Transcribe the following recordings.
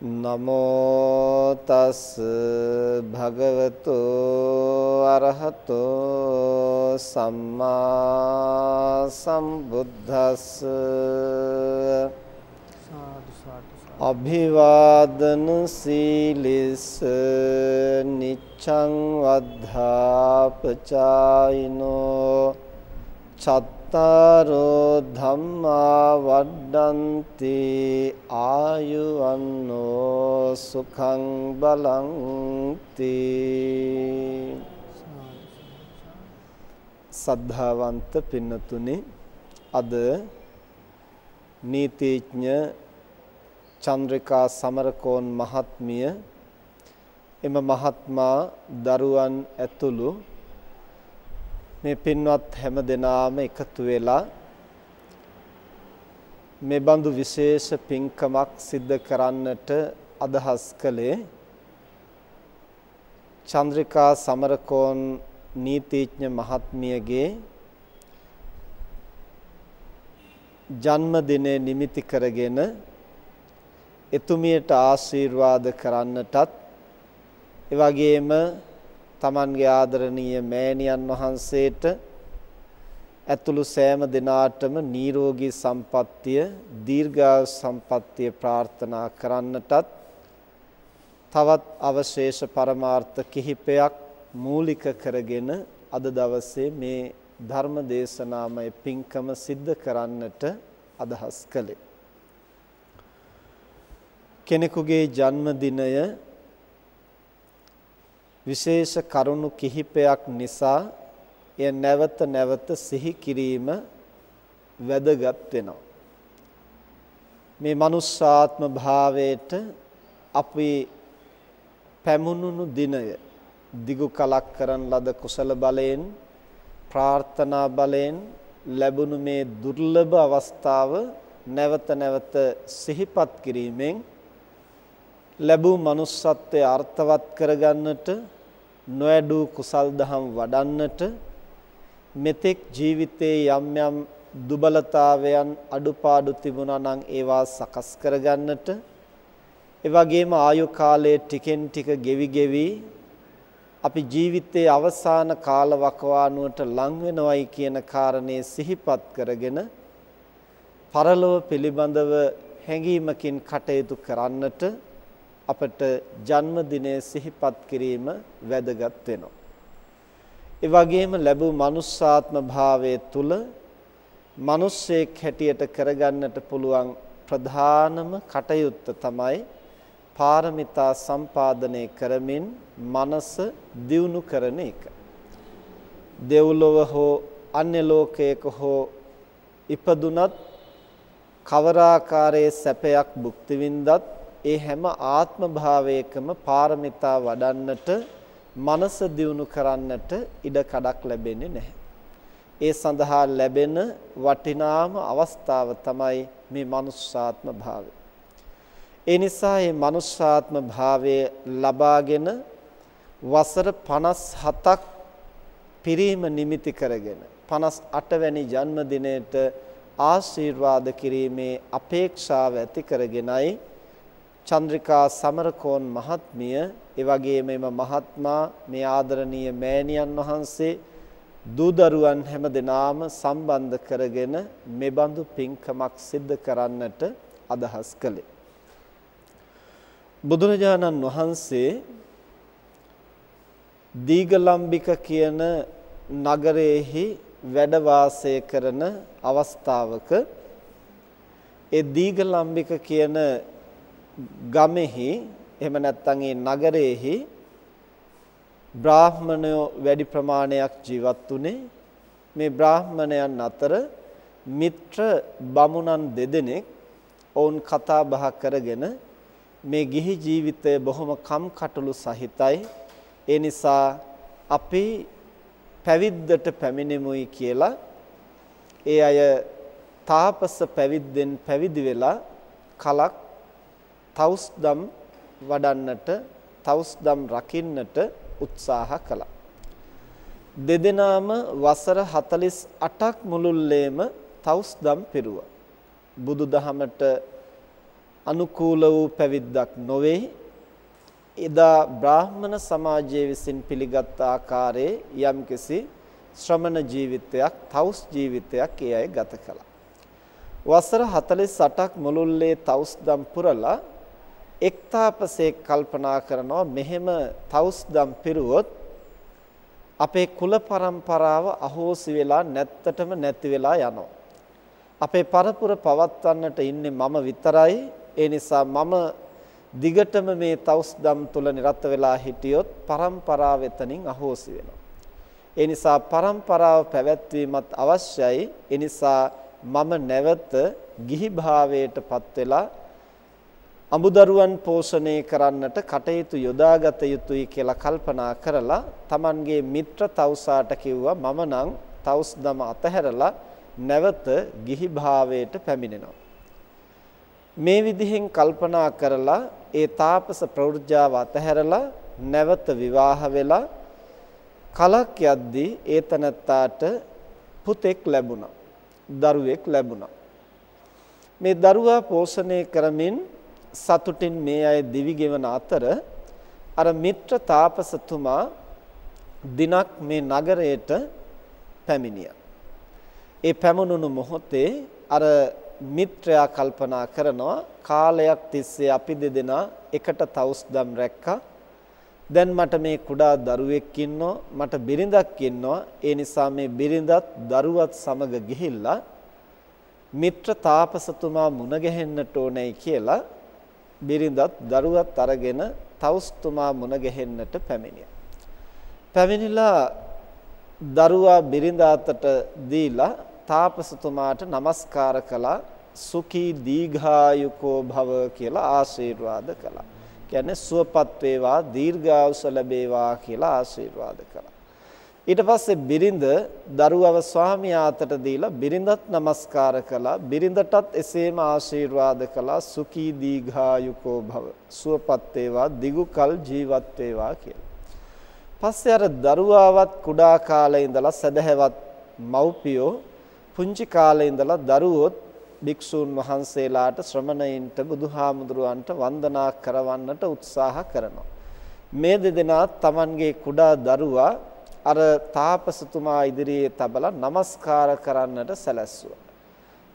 නමෝ තස් භගවතු අරහතෝ සම්මා සම්බුද්දස්ස අභිවාදන සීලිස නිච්ඡං වද්ධාපචායිනෝ චත් චත්තාරෝ ධම්මා වඩ්ඩಂತಿ ආයුවන්නෝ සුඛං බලං තී සද්ධාවන්ත පින්නතුනි අද නීතිඥ චන්ද්‍රිකා සමරකෝන් මහත්මිය එම මහත්මා දරුවන් ඇතුළු මේ පින්වත් හැම දෙනාම එකතු වෙලා මේ බඳු විශේෂ පින්කමක් සිද්ධ කරන්නට අදහස් කළේ චන්ද්‍රිකා සමරකෝන් නීතිඥ මහත්මියගේ ජන්මදිනය නිමිති කරගෙන එතුමියට ආශිර්වාද කරන්නටත් එවැගේම තමන්ගේ ආදරණීය මෑණියන් වහන්සේට ඇතුළු සෑම දිනාටම නිරෝගී සම්පන්නිය දීර්ඝායු සම්පන්නිය ප්‍රාර්ථනා කරන්නටත් තවත් අවශේෂ පරමාර්ථ කිහිපයක් මූලික කරගෙන අද දවසේ මේ ධර්ම දේශනාමය පින්කම සිද්ධ කරන්නට අදහස් කළේ. කෙනෙකුගේ ජන්මදිනය විශේෂ කරුණු කිහිපයක් නිසා එය නැවත නැවත සිහි කිරීම වැදගත් වෙනවා. මේ මනුස්සාත්ම භාවයට අපි පැමුණුණු දිනය දිගු කලක් කරන ලද කුසල බලයෙන් ප්‍රාර්ථනා බලයෙන් ලැබුණු මේ දුර්ලභ අවස්ථාව නැවත නැවත සිහිපත් කිරීමෙන් ලැබූ manussත්වයේ අර්ථවත් කරගන්නට නොඇඩූ කුසල් දහම් වඩන්නට මෙතෙක් ජීවිතයේ යම් යම් දුබලතාවයන් අඩුපාඩු තිබුණා නම් ඒවා සකස් කරගන්නට ඒ වගේම ආයු කාලයේ ටිකෙන් ටික ගෙවි ගෙවි අපි ජීවිතයේ අවසාන කාල වකවානුවට ලං වෙනවයි කියන කාරණේ සිහිපත් කරගෙන පරලොව පිළිබඳව හැඟීමකින් කටයුතු කරන්නට අපට ජන්මදිනය සිහිපත් කිරීම වැදගත් වෙනවා. ඒ වගේම ලැබූ manussාත්ම භාවයේ තුල මිනිස්සෙක් හැටියට කරගන්නට පුළුවන් ප්‍රධානම කටයුත්ත තමයි පාරමිතා සම්පාදනය කරමින් මනස දියුණු කරන එක. දෙව්ලොව හෝ අන්‍ය ලෝකයක හෝ ඉපදුනත් කවර ආකාරයේ සැපයක් භුක්ති විඳත් ඒ හැම ආත්ම භාවයකම පාරමිතා වඩන්නට මනස දියුණු කරන්නට ඉඩ කඩක් ලැබෙන්නේ නැහැ. ඒ සඳහා ලැබෙන වටිනාම අවස්ථාව තමයි මේ මනුස්සාත්ම භාවය. ඒ නිසා මේ මනුස්සාත්ම භාවය ලබාගෙන වසර 57ක් පිරීම නිමිති කරගෙන 58 වැනි ජන්මදිනයට ආශිර්වාද කිරීමේ අපේක්ෂාව ඇති කරගෙනයි චන්ද්‍රිකා සමරකෝන් මහත්මිය ඒ වගේම එම මහත්මා මේ ආදරණීය මෑණියන් වහන්සේ දූ දරුවන් හැම දෙනාම සම්බන්ධ කරගෙන මෙබඳු පින්කමක් සිද්ධ කරන්නට අදහස් කළේ. බුදුරජාණන් වහන්සේ දීගලම්බික කියන නගරයේහි වැඩ වාසය කරන අවස්ථාවක ඒ දීගලම්බික කියන ගමෙහි එහෙම නැත්නම් ඒ නගරයේහි බ්‍රාහ්මණයෝ වැඩි ප්‍රමාණයක් ජීවත් වුනේ මේ බ්‍රාහ්මණයන් අතර මිත්‍ර බමුණන් දෙදෙනෙක් ඔවුන් කතා බහ කරගෙන මේ ගිහි ජීවිතය බොහොම කම්කටොළු සහිතයි. ඒ නිසා අපි පැවිද්දට පැමිණෙමුයි කියලා ඒ අය තාපස පැවිද්දෙන් පැවිදි වෙලා කලක් තවුස්දම් වඩන්නට තවුස්දම් රකින්නට උත්සාහ කළා. දෙදෙනාම වසර 48ක් මුළුල්ලේම තවුස්දම් පිරුවා. බුදුදහමට අනුකූල වූ පැවිද්දක් නොවේ. එදා බ්‍රාහ්මණ සමාජයේ විසින් පිළිගත් ආකාරයේ යම්කිසි ශ්‍රමණ ජීවිතයක්, තවුස් ජීවිතයක් ඒ අය ගත කළා. වසර 48ක් මුළුල්ලේ තවුස්දම් පුරලා එක් තාපසේක් කල්පනා කරනවා මෙහෙම තවුස්දම් පිරුවොත් අපේ කුල પરම්පරාව අහෝසි වෙලා නැත්තටම නැති වෙලා යනවා. අපේ පරපුර පවත්වන්නට ඉන්නේ මම විතරයි. ඒ නිසා මම දිගටම මේ තවුස්දම් තුල නිරත වෙලා හිටියොත් પરම්පරාව එතනින් අහෝසි වෙනවා. ඒ නිසා પરම්පරාව පැවැත්වීමත් අවශ්‍යයි. ඒ නිසා මම නැවත ගිහි භාවයටපත් වෙලා අමුදරුවන් පෝෂණය කරන්නට කටයුතු යොදාගත යුතුයි කියලා කල්පනා කරලා Tamanගේ මිත්‍ර තවුසාට කිව්වා මම නම් තවුස්දම අතහැරලා නැවත ගිහි භාවයට පැමිණෙනවා. මේ විදිහෙන් කල්පනා කරලා ඒ තාපස ප්‍රවෘජාව අතහැරලා නැවත විවාහ වෙලා කලක් යද්දී ඒ තනත්තාට පුතෙක් ලැබුණා. දරුවෙක් ලැබුණා. මේ දරුවා පෝෂණය කරමින් සතුටින් මේ අය දිවි ගෙවන අතර අර මිත්‍ර තාපසතුමා දිනක් මේ නගරයට පැමිණියා. ඒ පැමුණුණු මොහොතේ අර මිත්‍රයා කල්පනා කරනවා කාලයක් තිස්සේ අපි දෙදෙනා එකට තවුස්දම් රැක්කා. දැන් මට මේ කුඩා දරුවෙක් ඉන්නෝ මට බිරිඳක් ඉන්නවා. ඒ නිසා මේ බිරිඳත් දරුවත් සමග ගිහිල්ලා මිත්‍ර තාපසතුමා මුණ ගැහෙන්නට ඕනේ කියලා බිරිඳත් දරුවත් අරගෙන තවුස්තුමා මුණ ගැහෙන්නට පැමිණියා. පැමිණිලා දරුවා බිරිඳ අතට දීලා තාපසතුමාට নমස්කාර කළා සුඛී දීඝායුකෝ භව කියලා ආශිර්වාද කළා. කියන්නේ සුවපත් වේවා දීර්ඝායුෂ ලැබේවා කියලා ආශිර්වාද කළා. ඊට පස්සේ බිරිඳ දරුවව ස්වාමියා අතට දීලා බිරිඳත් নমස්කාර කළා. බිරිඳටත් එසේම ආශිර්වාද කළා සුඛී දීඝායුකෝ භව. සුවපත් වේවා දිගු කල් ජීවත් වේවා කියලා. පස්සේ අර දරුවාවත් කුඩා කාලේ ඉඳලා සදහැවත් මව්පියෝ පුංචි කාලේ ඉඳලා දරුවොත් භික්ෂූන් වහන්සේලාට ශ්‍රමණයින්ට බුදුහාමුදුරුවන්ට වන්දනා කරවන්නට උත්සාහ කරනවා. මේ දෙදෙනා Tamanගේ කුඩා දරුවා අර තාපසතුමා ඉදිරියේ තබලා নমස්කාර කරන්නට සැලැස්සුවා.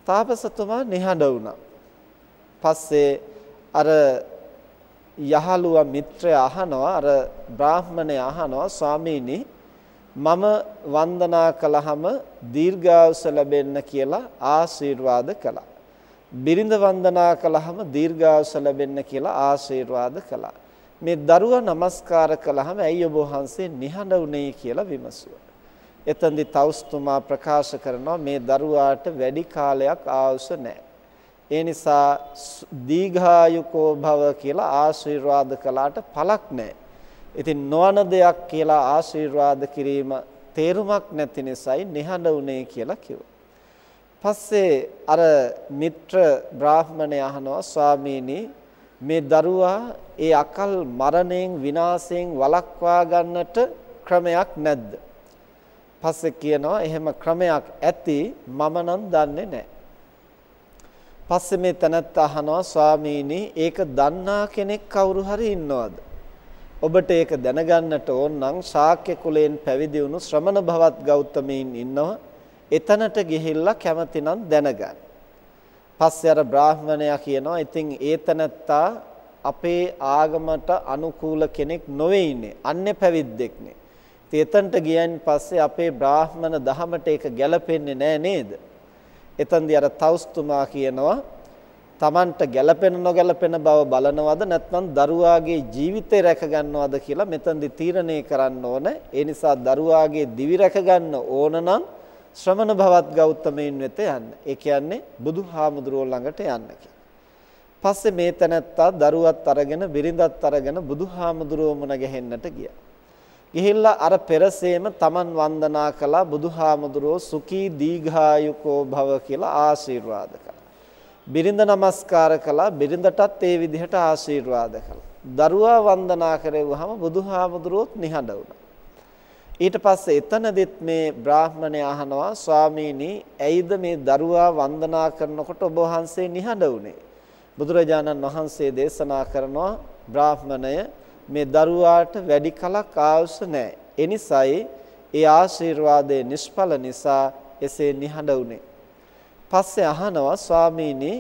තාපසතුමා නිහඬ වුණා. පස්සේ අර යහළුවා මිත්‍රය අහනවා අර බ්‍රාහ්මණය අහනවා ස්වාමීනි මම වන්දනා කළාම දීර්ඝායුෂ ලැබෙන්න කියලා ආශිර්වාද කළා. බිරිඳ වන්දනා කළාම දීර්ඝායුෂ ලැබෙන්න කියලා ආශිර්වාද කළා. මේ දරුවා নমස්කාර කළාම ඇයි ඔබ වහන්සේ නිහඬ වුනේ කියලා විමසුවා. එතෙන්දි තවුස්තුමා ප්‍රකාශ කරනවා මේ දරුවාට වැඩි කාලයක් ආයුෂ නැහැ. ඒ නිසා දීඝායුකෝ භව කියලා ආශිර්වාද කළාට පළක් නැහැ. ඉතින් නොවන දෙයක් කියලා ආශිර්වාද කිරීම තේරුමක් නැති නිසායි නිහඬ වුනේ කියලා කිව්වා. පස්සේ අර මිත්‍ර බ්‍රාහ්මණය අහනවා ස්වාමීනි මේ දරුවා ඒ අකල් මරණයෙන් විනාශයෙන් වළක්වා ගන්නට ක්‍රමයක් නැද්ද? පස්සේ කියනවා එහෙම ක්‍රමයක් ඇති මම නම් දන්නේ නැහැ. පස්සේ මේ තනත්ත අහනවා ස්වාමීනි ඒක දන්නා කෙනෙක් කවුරු හරි ඉන්නවද? ඔබට ඒක දැනගන්නට ඕන නම් ශාක්‍ය කුලයෙන් පැවිදි වුණු ශ්‍රමණ භවත් ගෞතමීන් ඉන්නවා. එතනට ගිහිල්ලා කැමතිනම් දැනගන්න. පස්සේ අර බ්‍රාහ්මණයා කියනවා ඉතින් ඒතනත්තා අපේ ආගමට අනුකූල කෙනෙක් නොවේ ඉන්නේ. අන්නේ පැවිද්දෙක්නේ. ඉතින් එතනට ගියන් පස්සේ අපේ බ්‍රාහ්මණ දහමට ඒක ගැලපෙන්නේ නෑ නේද? එතෙන්දී අර තවුස්තුමා කියනවා Tamanට ගැළපෙන නොගැළපෙන බව බලනවද නැත්නම් දරුවාගේ ජීවිතය රැක ගන්නවද කියලා මෙතෙන්දී තීරණය කරන්න ඕන. ඒ නිසා දරුවාගේ දිවි රැක ගන්න ඕන නම් ශ්‍රමණ භවත් ගෞතමයන් වෙත යන්න. ඒ කියන්නේ බුදුහාමුදුරුවෝ ළඟට යන්න පස්සේ මේ තැනැත්තා දරුවත් අරගෙන බිරිඳත් අරගෙන බුදුහාමුදුරුවෝ මුණ ගැහෙන්නට ගියා. ගිහිල්ලා අර පෙරසේම තමන් වන්දනා කළා බුදුහාමුදුරුවෝ සුඛී දීඝායුකෝ භව කියලා ආශිර්වාද කළා. බිරිඳ නමස්කාර කළා බිරිඳටත් ඒ විදිහට ආශිර්වාද කළා. දරුවා වන්දනා කරෙව්වහම බුදුහාමුදුරුවොත් නිහඬ වුණා. ඊට පස්සේ එතනදිත් මේ බ්‍රාහ්මණය අහනවා ස්වාමීනි ඇයිද මේ දරුවා වන්දනා කරනකොට ඔබ වහන්සේ නිහඬ වුනේ බුදුරජාණන් වහන්සේ දේශනා කරනවා බ්‍රාහ්මණය මේ දරුවාට වැඩි කලක් ආයුෂ නැහැ. ඒ නිසායි ඒ ආශිර්වාදයේ නිෂ්ඵල නිසා එසේ නිහඬ වුනේ. පස්සේ අහනවා ස්වාමීනි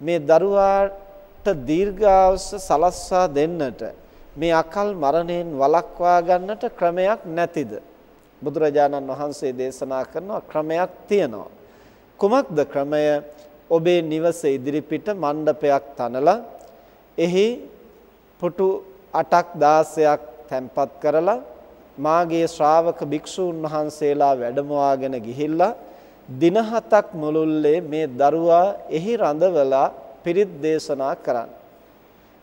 මේ දරුවාට දීර්ඝායුෂ සලස්වා දෙන්නට මේ අකල් මරණයෙන් වළක්වා ගන්නට ක්‍රමයක් නැතිද? බුදුරජාණන් වහන්සේ දේශනා කරනවා ක්‍රමයක් තියෙනවා. කුමක්ද ක්‍රමය? ඔබේ නිවස ඉදිරිපිට මණ්ඩපයක් තනලා එහි පුටු 8ක් 16ක් තැන්පත් කරලා මාගේ ශ්‍රාවක භික්ෂූන් වහන්සේලා වැඩමවාගෙන ගිහිල්ලා දින හතක් මුළුල්ලේ මේ දරුවා එහි රඳවලා පිරිත් දේශනා කරන්න.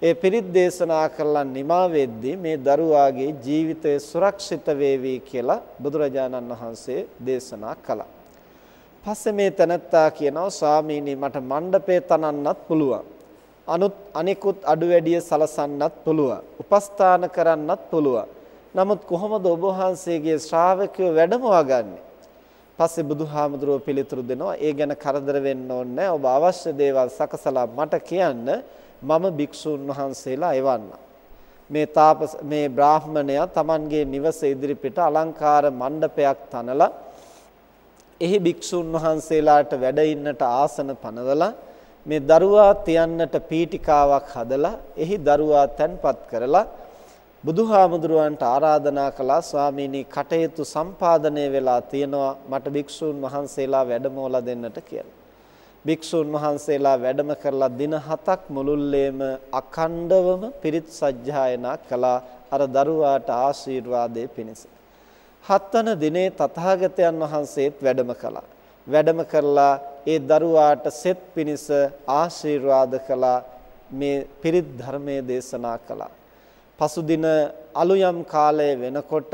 ඒ පිරිත් දේශනා කරලා නිමා වෙද්දී මේ දරුවාගේ ජීවිතය සුරක්ෂිත වේවි කියලා බුදුරජාණන් වහන්සේ දේශනා කළා. පස්සේ මේ තනත්තා කියනවා ස්වාමීනි මට මණ්ඩපේ තනන්නත් පුළුවන්. අනුත් අනිකුත් අඩු වැඩිය සලසන්නත් පුළුවන්. උපස්ථාන කරන්නත් පුළුවන්. නමුත් කොහොමද ඔබ වහන්සේගේ ශ්‍රාවකයෝ වැඩමවා ගන්නෙ? පස්සේ බුදුහාමුදුරුවෝ පිළිතුරු දෙනවා ඒ ගැන කරදර වෙන්න ඕනේ ඔබ අවශ්‍ය දේවල් සකසලා මට කියන්න මම භික්ෂුන් වහන්සේලා එවන්නම්. මේ තාපස මේ බ්‍රාහ්මණයා Tamanගේ නිවස ඉදිරිපිට අලංකාර මණ්ඩපයක් තනලා එහි භික්ෂුන් වහන්සේලාට වැඩ ඉන්නට ආසන පනවලා මේ දරුවා තියන්නට පීටිකාවක් හදලා එහි දරුවා තැන්පත් කරලා බුදුහාමුදුරුවන්ට ආරාධනා කළා ස්වාමීනි කටයුතු සම්පාදනය වෙලා තියෙනවා මට භික්ෂුන් වහන්සේලා වැඩමවලා දෙන්නට කියලා. භික්ෂුන් වහන්සේලා වැඩම කරලා දින 7ක් මුළුල්ලේම අඛණ්ඩවම පිරිත් සජ්ජායනා කළා අර දරුවාට ආශිර්වාදයේ පිණිස. හත්වන දිනේ තථාගතයන් වහන්සේත් වැඩම කළා. වැඩම කරලා ඒ දරුවාට සෙත් පිණිස ආශිර්වාද කළා මේ පිරිත් ධර්මයේ දේශනා කළා. පසුදින අලුයම් කාලය වෙනකොට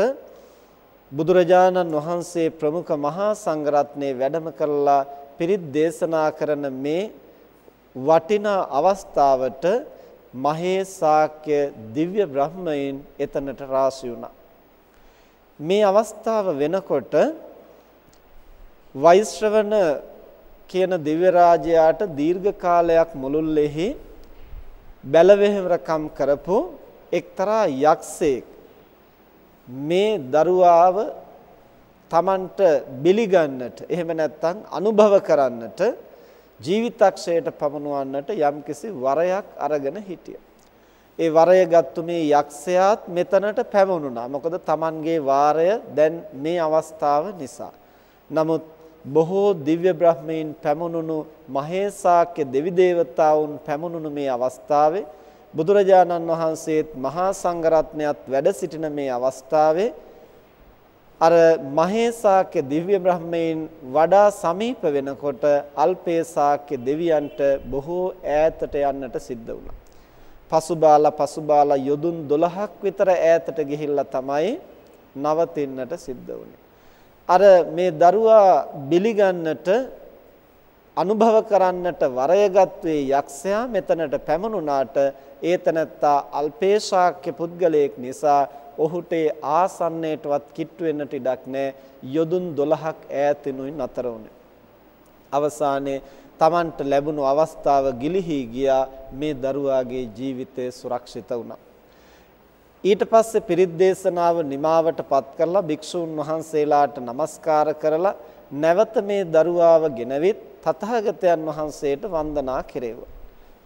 බුදුරජාණන් වහන්සේ ප්‍රමුඛ මහා සංඝරත්නයේ වැඩම කරලා පිරිත් දේශනා කරන මේ වටිනා අවස්ථාවට මහේසාක්‍ය දිව්‍ය බ්‍රහ්මයන් එතනට රාශි වුණා. මේ අවස්ථාව වෙනකොට වෛශ්‍රවණ කියන දිව්‍ය රාජයාට දීර්ඝ කාලයක් මුළුල්ලේහි බැලවෙහෙවරකම් කරපු එක්තරා යක්ෂයෙක් මේ දරුවාව Tamanට බිලිගන්නට එහෙම නැත්නම් අනුභව කරන්නට ජීවිතක්ෂයට පමනවන්නට යම්කිසි වරයක් අරගෙන හිටියා. ඒ වරය ගත්තු මේ යක්ෂයාත් මෙතනට පැමුණුණා. මොකද Tamanගේ වාරය දැන් මේ අවස්ථාව නිසා. නමුත් බොහෝ දිව්‍ය බ්‍රහ්මීන් පැමුණුණු මහේසාක්‍ය දෙවි දේවතාවුන් පැමුණුණු මේ අවස්ථාවේ බුදුරජාණන් වහන්සේත් මහා සංඝරත්නයත් වැඩ සිටින මේ අවස්ථාවේ අර මහේසාක්‍ය දිව්‍ය බ්‍රහ්මයන් වඩා සමීප වෙනකොට අල්පේසාක්‍ය දෙවියන්ට බොහෝ ඈතට යන්නට සිද්ධ වුණා. පසුබාලා පසුබාලා යොදුන් 12ක් විතර ඈතට ගිහිල්ලා තමයි නවතින්නට සිද්ධ වුණේ. අර මේ දරුවා බිලිගන්නට අනුභව කරන්නට වරයගත්වේ යක්ෂයා මෙතනට පැමුණුනාට ඒතනත්තා අල්පේශාක්‍ය පුද්ගලයෙක් නිසා ඔහුට ආසන්නයටවත් කිට්ටු වෙන්නට ඉඩක් නැහැ. යොදුන් 12ක් ඈතිනුයි නතර වුණේ. අවසානයේ Tamanට ලැබුණු අවස්ථාව ගිලිහි ගියා මේ දරුවාගේ ජීවිතය සුරක්ෂිත වුණා. ඊට පස්සේ පිරිත් දේශනාව නිමාවටපත් කරලා භික්ෂූන් වහන්සේලාට নমස්කාර කරලා නැවත මේ දරුවාව ගෙනවිත් තථාගතයන් වහන්සේට වන්දනා කෙරෙව්වා.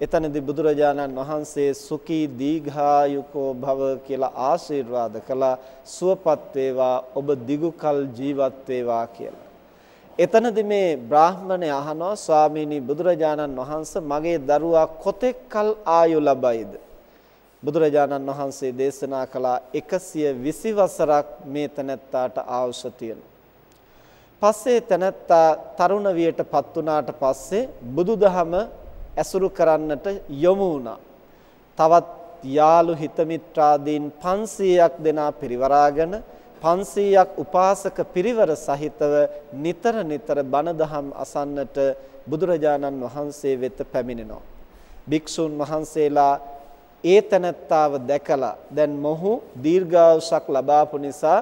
එතනදී බුදුරජාණන් වහන්සේ සුඛී දීඝායුකෝ භව කියලා ආශිර්වාද කළා සුවපත් වේවා ඔබ දිගුකල් ජීවත් වේවා කියලා. එතනදී මේ බ්‍රාහ්මණය අහනවා ස්වාමීනි බුදුරජාණන් වහන්සේ මගේ දරුවා කොතෙක් කල් ආයු ලබයිද? බුදුරජාණන් වහන්සේ දේශනා කළා 120 වසරක් මේ තැනැත්තාට ආයුෂ තියෙනවා. පස්සේ තැනැත්තා තරුණ වියටපත් වුණාට පස්සේ බුදුදහම ඇසුරු කරන්නට යොමු වුණා. තවත් යාළු හිත මිත්‍රාදීන් 500ක් දෙනා පිරිවරාගෙන 500ක් උපාසක පිරිවර සහිතව නිතර නිතර බණ දහම් අසන්නට බුදුරජාණන් වහන්සේ වෙත පැමිණෙනවා. භික්ෂුන් වහන්සේලා ඒ තනත්තාව දැකලා දැන් මොහු දීර්ඝායුෂක් ලබාපු නිසා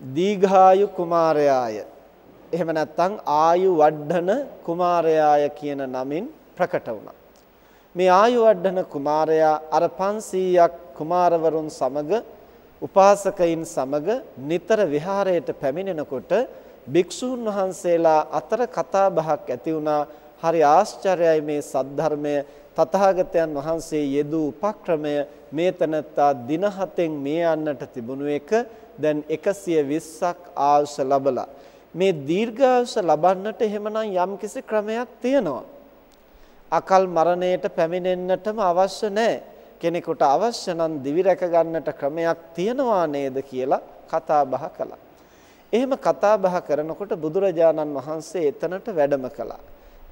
දීඝායු කුමාරයාය එහෙම නැත්නම් ආයු වඩන කුමාරයාය කියන නමින් ප්‍රකට වුණා. මේ ආයු වඩන කුමාරයා අර 500ක් කුමාරවරුන් සමග උපාසකයින් සමග නිතර විහාරයට පැමිණෙනකොට භික්ෂූන් වහන්සේලා අතර කතා බහක් ඇති වුණා. හරි ආශ්චර්යයි මේ සද්ධර්මය. තථාගතයන් වහන්සේ යෙදූ උපක්‍රමය මේ තනත්තා දින හතෙන් මේ යන්නට තිබුණු එක. දැන් 120ක් ආයුෂ ලැබලා. මේ දීර්ඝායුෂ ලබන්නට එහෙමනම් යම්කිසි ක්‍රමයක් තියෙනවා. අකල් මරණයට පැමිණෙන්නටම අවශ්‍ය නැහැ. කෙනෙකුට අවශ්‍ය නම් දිවි රැක ගන්නට ක්‍රමයක් තියනවා නේද කියලා කතා බහ කළා. එහෙම කතා බහ කරනකොට බුදුරජාණන් වහන්සේ එතනට වැඩම කළා.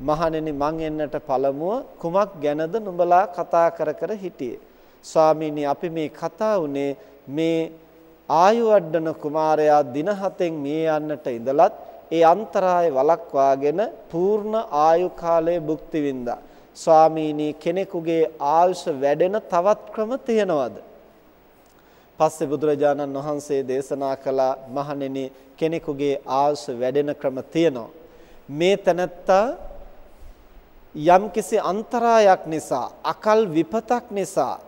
මහණෙනි මං එන්නට පළමුව කුමක් ගැනද නුඹලා කතා කර කර හිටියේ ස්වාමීනි අපි මේ කතා උනේ මේ ආයු වඩන කුමාරයා දින හතෙන් මේ යන්නට ඉඳලත් ඒ අන්තරාය වළක්වාගෙන පූර්ණ ආයු කාලය භුක්ති විඳා ස්වාමීනි කෙනෙකුගේ ආයුෂ වැඩෙන තවත් ක්‍රම තියනවද පස්සේ බුදුරජාණන් වහන්සේ දේශනා කළ මහණෙනි කෙනෙකුගේ ආයුෂ වැඩෙන ක්‍රම තියෙනවා මේ තනත්තා යම්කිසි අන්තරායක් නිසා අකල් විපතක් නිසා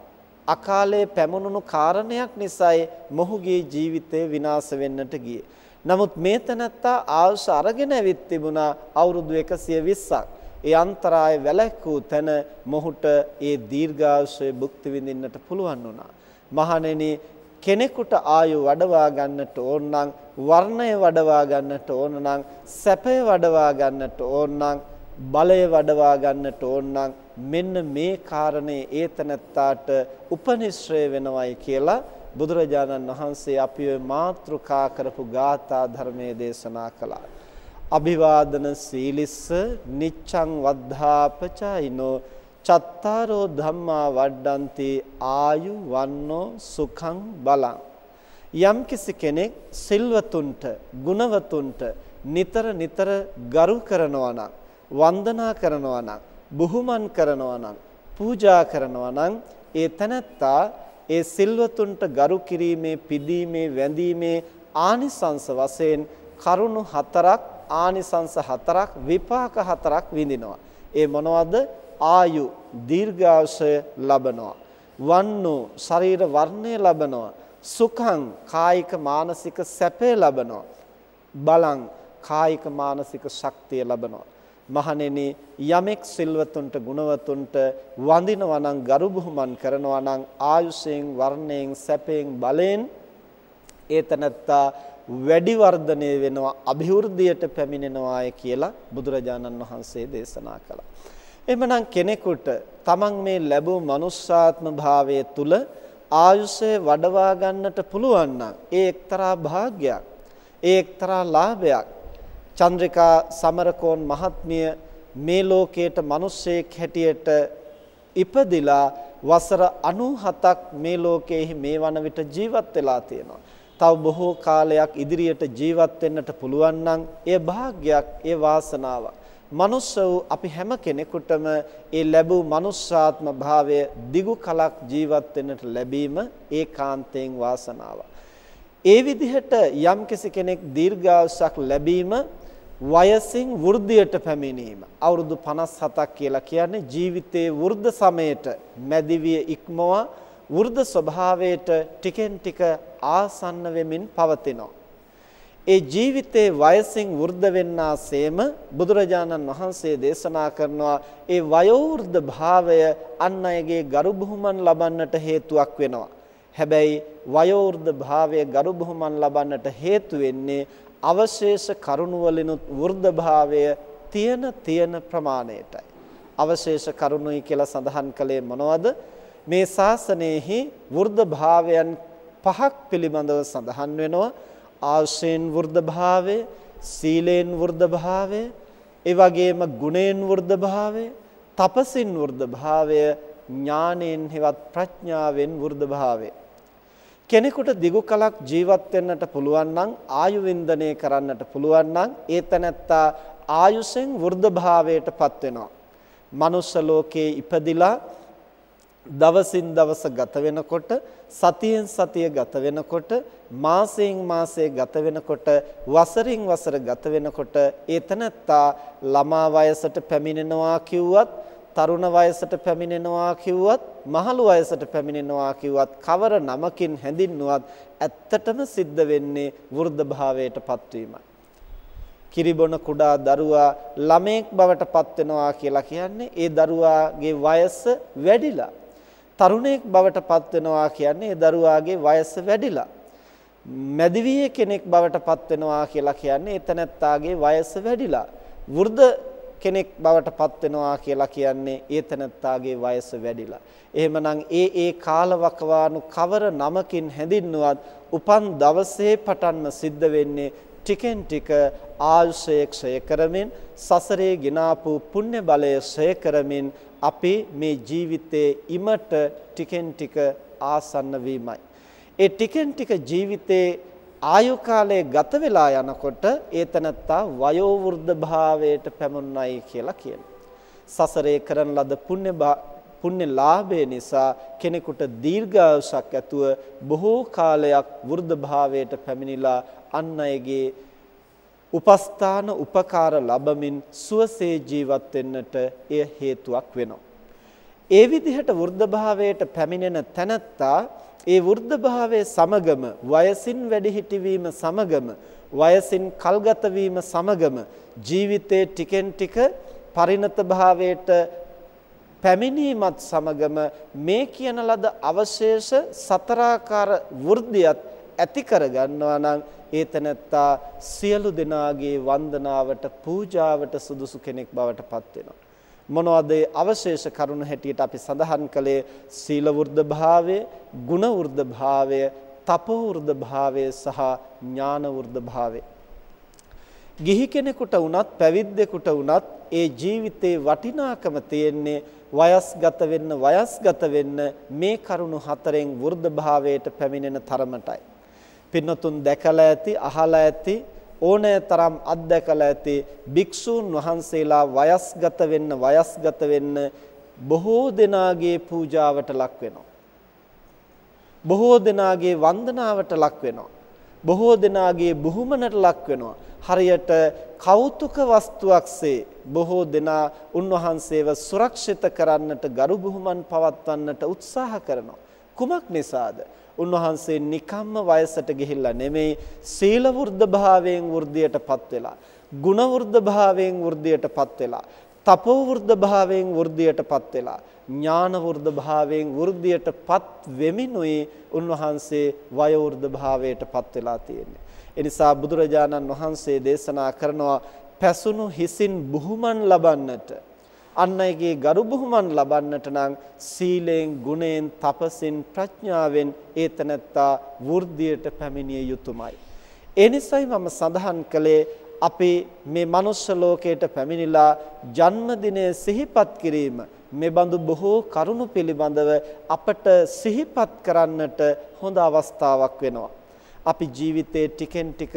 අකාලේ පැමුණුණු කාරණයක් නිසායි මොහුගේ ජීවිතය විනාශ වෙන්නට ගියේ. නමුත් මේ තැනත්තා ආයුෂ අරගෙන ඇවිත් තිබුණා අවුරුදු 120ක්. ඒ අන්තරාය වැළැක්වූ තැන මොහුට ඒ දීර්ඝායුෂය භුක්ති විඳින්නට පුළුවන් වුණා. මහණෙනි කෙනෙකුට ආයු වඩවා ගන්නට ඕන නම් වර්ණය වඩවා ගන්නට ඕන නම් සැපය වඩවා ගන්නට ඕන නම් බලය වඩවා ගන්නට ඕන නම් මෙන්න මේ කාරණේ ඒතනත්තාට උපනිශ්‍රය වෙනවයි කියලා බුදුරජාණන් වහන්සේ අපිව මාතෘකා කරපු ගාථා ධර්මයේ දේශනා කළා. අභිවාදන සීලිස්ස නිච්ඡං වද්ධාපචයිනෝ චත්තාරෝ ධම්මා වඩ්ඩಂತಿ ආයු වන්නෝ සුඛං බලං. යම්කිසි කෙනෙක් සිල්වතුන්ට ගුණවතුන්ට නිතර නිතර ගරු කරනවා නම් වන්දනා කරනවා නම් බුහුමන් කරනවා නම් පූජා කරනවා නම් ඒ තනත්තා ඒ සිල්වතුන්ට ගරු කිරීමේ පිදීමේ වැඳීමේ ආනිසංස වශයෙන් කරුණු හතරක් ආනිසංස හතරක් විපාක හතරක් විඳිනවා. ඒ මොනවද? ආයු දීර්ඝායුෂය ලබනවා. වන්නෝ ශරීර වර්ණය ලබනවා. සුඛං කායික මානසික සැපය ලබනවා. බලං කායික මානසික ශක්තිය ලබනවා. මහණෙනි යමෙක් සිල්වතුන්ට ගුණවතුන්ට වඳිනවා නම් ගරු බුහුමන් කරනවා නම් ආයුෂයෙන් වර්ණයෙන් සැපයෙන් බලයෙන් ඒතනත්තා වැඩි වර්ධනය වෙනවා અભිවෘද්ධියට පැමිණෙනවාය කියලා බුදුරජාණන් වහන්සේ දේශනා කළා. එhmenan කෙනෙකුට තමන් මේ ලැබූ මනුස්සාත්ම භාවය තුල ආයුෂය වඩවා ගන්නට පුළුවන් නම් ඒ එක්තරා භාග්යක්. ඒ එක්තරා ලාභයක්. චන්ද්‍රිකා සමරකෝන් මහත්මිය මේ ලෝකයට මිනිස්සෙක් හැටියට ඉපදිලා වසර 97ක් මේ ලෝකයේ මේ වන විට ජීවත් වෙලා තියෙනවා. තව බොහෝ කාලයක් ඉදිරියට ජීවත් වෙන්නට පුළුවන් නම් ඒ වාසනාවක්. ඒ වාසනාවක්. මනුස්ස වූ අපි හැම කෙනෙකුටම ඒ ලැබූ මනුස්සාත්ම භාවය දිගු කලක් ජීවත් වෙන්නට ලැබීම ඒකාන්තයෙන් වාසනාවක්. ඒ විදිහට යම්කිසි කෙනෙක් දීර්ඝායුෂක් ලැබීම වයසින් වෘද්ධියට පැමිණීම අවුරුදු 57ක් කියලා කියන්නේ ජීවිතයේ වෘද්ධ සමයට මැදිවිය ඉක්මවා වෘද්ධ ස්වභාවයට ටිකෙන් ටික ආසන්න වෙමින් පවතිනවා. ඒ ජීවිතයේ වයසින් වෘද්ධ වෙන්නාseම බුදුරජාණන් වහන්සේ දේශනා කරනවා ඒ වයෝවෘද්ධ භාවය අන් අයගේ ගරු බුහුමන් ලබන්නට හේතුවක් වෙනවා. හැබැයි වයෝවෘද්ධ භාවය ගරු බුහුමන් ලබන්නට හේතු වෙන්නේ අවශේෂ කරුණු වලිනුත් වෘද්ධ භාවය තියෙන තියෙන ප්‍රමාණයටයි. අවශේෂ කරුණුයි කියලා සඳහන් කළේ මොනවද? මේ ශාසනයෙහි වෘද්ධ භාවයන් පහක් පිළිබඳව සඳහන් වෙනවා. ආශයෙන් වෘද්ධ භාවය, සීලෙන් වෘද්ධ භාවය, ඒ වගේම ගුණෙන් වෘද්ධ භාවය, තපසින් වෘද්ධ භාවය, ඥානෙන් හෙවත් ප්‍රඥාවෙන් වෘද්ධ භාවය. කෙනෙකුට දිගු කලක් ජීවත් වෙන්නට පුළුවන් නම් ආයු වින්දනය කරන්නට පුළුවන් නම් ඒ තැනැත්තා ආයුෂෙන් වෘද්ධ භාවයටපත් වෙනවා. මනුස්ස ලෝකයේ ඉපදිලා දවසින් දවස ගත වෙනකොට සතියෙන් සතිය ගත වෙනකොට මාසයෙන් මාසය ගත වෙනකොට වසරින් වසර ගත වෙනකොට ඒ තැනැත්තා ළමා වයසට පැමිණෙනවා කිව්වත් තරුණ වයසට පැමිණෙනවා කිව්වත් මහලු වයසට පැමිණෙනවා කිව්වත් කවර නමකින් හැඳින්නුවත් ඇත්තටම සිද්ධ වෙන්නේ වෘද්ධ භාවයට පත්වීමයි. කිරිබොන කුඩා දරුවා ළමෙක් බවට පත් වෙනවා කියලා කියන්නේ ඒ දරුවාගේ වයස වැඩිලා. තරුණයෙක් බවට පත් වෙනවා කියන්නේ ඒ දරුවාගේ වයස වැඩිලා. මැදිවිය කෙනෙක් බවට පත් වෙනවා කියලා කියන්නේ එතනත්තාගේ වයස වැඩිලා. වෘද්ධ කෙනෙක් බවට පත් වෙනවා කියලා කියන්නේ ඒ තනත්තාගේ වයස වැඩිලා. එහෙමනම් ඒ ඒ කාලවකවානු කවර නමකින් හැඳින්නුවත් උපන් දවසේ පටන්ම සිද්ධ වෙන්නේ ටිකෙන් ටික ආයුෂය ක්ෂය කරමින් සසරේ ගినాපු පුණ්‍ය බලය ක්ෂය කරමින් අපි මේ ජීවිතයේ ඉමට ටිකෙන් ටික ආසන්න වීමයි. ඒ ටිකෙන් ටික ජීවිතේ ආයු කාලය ගත වෙලා යනකොට ඒතනත්තා වයෝ වෘද්ධ භාවයට පැමුණයි කියලා කියනවා. සසරේ කරන ලද පුණ්‍ය පුණ්‍ය ලාභය නිසා කෙනෙකුට දීර්ඝායුෂක් ඇතුව බොහෝ කාලයක් වෘද්ධ භාවයට පැමිණිලා අන් අයගේ උපස්ථාන උපකාර ලැබමින් සුවසේ ජීවත් වෙන්නට එය හේතුවක් වෙනවා. ඒ විදිහට වෘද්ධ භාවයට පැමිණෙන තැනැත්තා ඒ වෘද්ධ භාවයේ සමගම වයසින් වැඩිහිටි වීම සමගම වයසින් කල්ගත වීම සමගම ජීවිතයේ ටිකෙන් ටික පරිණත භාවයට පැමිණීමත් සමගම මේ කියන ලද අවශේෂ සතරාකාර වෘද්ධියත් ඇති කර ගන්නවා නම් ඒතනත්තා සියලු දෙනාගේ වන්දනාවට පූජාවට සුදුසු කෙනෙක් බවට පත් වෙනවා මොනවද අවශේෂ කරුණු හැටියට අපි සඳහන් කළේ සීල වෘද්ධ භාවය, ගුණ වෘද්ධ භාවය, තපෝ වෘද්ධ භාවය සහ ඥාන වෘද්ධ භාවය. ගිහි කෙනෙකුට වුණත් පැවිද්දෙකුට වුණත් ඒ ජීවිතේ වටිනාකම තියෙන්නේ වයස්ගත වෙන්න වයස්ගත වෙන්න මේ කරුණු හතරෙන් වෘද්ධ භාවයට පැමිණෙන තරමටයි. පින්නතුන් දැකලා ඇති අහලා ඇති ඕනෑ තරම් අත්දැකලා ඇති භික්ෂූන් වහන්සේලා වයස්ගත වෙන්න වයස්ගත වෙන්න බොහෝ දෙනාගේ පූජාවට ලක් වෙනවා. බොහෝ දෙනාගේ වන්දනාවට ලක් වෙනවා. බොහෝ දෙනාගේ බුහුමනට ලක් වෙනවා. හරියට කෞතුක වස්තුවක්සේ බොහෝ දෙනා උන්වහන්සේව සුරක්ෂිත කරන්නට ගරු බුහුමන් පවත්වන්නට උත්සාහ කරනවා. කුමක් නිසාද? උන්වහන්සේ නිකම්ම වයසට ගිහිල්ලා නෙමෙයි සීල වෘද්ධ භාවයෙන් වෘද්ධියටපත් වෙලා ගුණ වෘද්ධ භාවයෙන් වෘද්ධියටපත් වෙලා තපෝ වෘද්ධ භාවයෙන් වෘද්ධියටපත් වෙලා ඥාන වෘද්ධ භාවයෙන් වෘද්ධියටපත් වෙමිනුයි උන්වහන්සේ වයෝ වෘද්ධ භාවයටපත් වෙලා තියෙන්නේ. ඒ නිසා බුදුරජාණන් වහන්සේ දේශනා කරනවා පැසුණු හිසින් බුහුමන් ලබන්නට අන් අයගේ ගරු බුහුමන් ලබන්නට නම් සීලෙන් ගුණයෙන් තපසින් ප්‍රඥාවෙන් ඒතනත්තා වෘද්ධියට පැමිණිය යුතුයමයි. ඒ නිසයි මම සඳහන් කළේ අපි මේ මනුෂ්‍ය ලෝකයට පැමිණිලා ජන්මදිනය සිහිපත් කිරීම මේ බඳු බොහෝ කරුණු පිළිබඳව අපට සිහිපත් කරන්නට හොඳ අවස්ථාවක් වෙනවා. අපි ජීවිතයේ ටිකෙන් ටික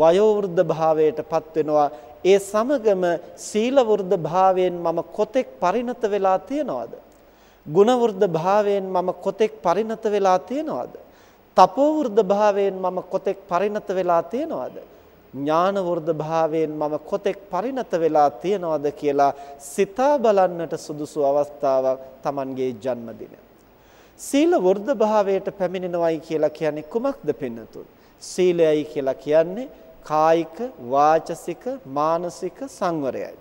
වයෝවෘද්ධ භාවයටපත් වෙනවා. ඒ සමගම සීල වෘද්ධ භාවයෙන් මම කොතෙක් පරිණත වෙලා තියනවද? ගුණ වෘද්ධ භාවයෙන් මම කොතෙක් පරිණත වෙලා තියනවද? තපෝ වෘද්ධ භාවයෙන් මම කොතෙක් පරිණත වෙලා තියනවද? ඥාන වර්ධ භාවයෙන් මම කොතෙක් පරිණත වෙලා තියනවද කියලා සිතා බලන්නට සුදුසු අවස්ථාවක් Tamanගේ ජන්මදිනය. සීල වර්ධ භාවයට පැමිණෙනවයි කියලා කියන්නේ කුමක්ද පින්නතුන්? සීලයයි කියලා කියන්නේ කායික, වාචසික, මානසික සංවරයයි.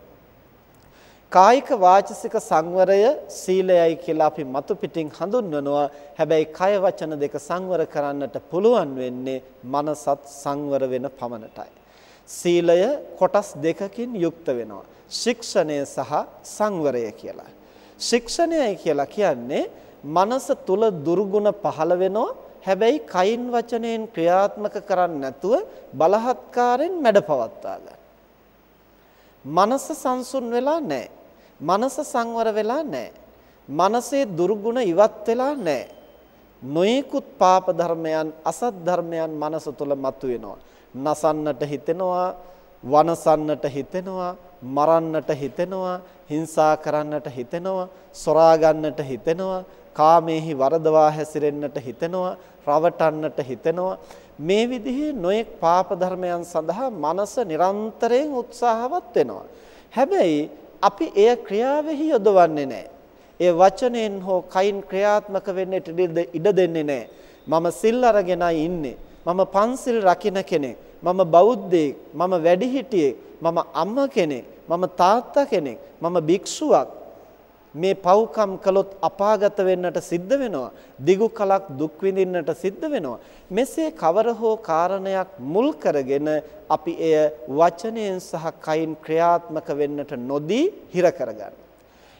කායික වාචසික සංවරය සීලයයි කියලා අපි මතු පිටින් හඳුන්වනවා. හැබැයි කය වචන දෙක සංවර කරන්නට පුළුවන් වෙන්නේ මනසත් සංවර වෙන පමණටයි. සීලය කොටස් දෙකකින් යුක්ත වෙනවා. ශික්ෂණය සහ සංවරය කියලා. ශික්ෂණයයි කියලා කියන්නේ මනස තුල දුර්ගුණ පහළ වෙනවා. හැබැයි කයින් වචනයෙන් ක්‍රියාත්මක කරන්නේ නැතුව බලහත්කාරයෙන් මැඩපවත්වා ගන්න. මනස සංසුන් වෙලා නැහැ. මනස සංවර වෙලා නැහැ. මනසේ දුර්ගුණ ඉවත් වෙලා නැහැ. නොයෙකුත් පාප ධර්මයන් අසත් ධර්මයන් මනස තුල මතුවෙනවා. නසන්නට හිතෙනවා, වනසන්නට හිතෙනවා, මරන්නට හිතෙනවා, හිංසා කරන්නට හිතෙනවා, සොරා ගන්නට හිතෙනවා, කාමේහි වරදවා හැසිරෙන්නට හිතෙනවා, රවටන්නට හිතෙනවා. මේ විදිහේ නොයෙක් පාප ධර්මයන් සඳහා මනස නිරන්තරයෙන් උත්සාහවත් වෙනවා. හැබැයි අපි එය ක්‍රියාවෙහි යොදවන්නේ නැහැ. ඒ වචනෙන් හෝ කයින් ක්‍රියාත්මක වෙන්නට ඉඩ දෙන්නේ නැහැ. මම සිල් අරගෙනයි ඉන්නේ. මම පන්සිල් රකින්න කෙනෙක්. මම බෞද්ධයෙක්. මම වැඩිහිටියෙක්. මම අම්මා කෙනෙක්. මම තාත්තා කෙනෙක්. මම භික්ෂුවක්. මේ පව්කම් කළොත් අපාගත වෙන්නට සිද්ධ වෙනවා. දිගු කලක් දුක් විඳින්නට සිද්ධ වෙනවා. මෙසේ කවර හෝ කාරණයක් මුල් කරගෙන අපි එය වචනයෙන් සහ කයින් ක්‍රියාත්මක වෙන්නට නොදී හිර කරගන්නවා.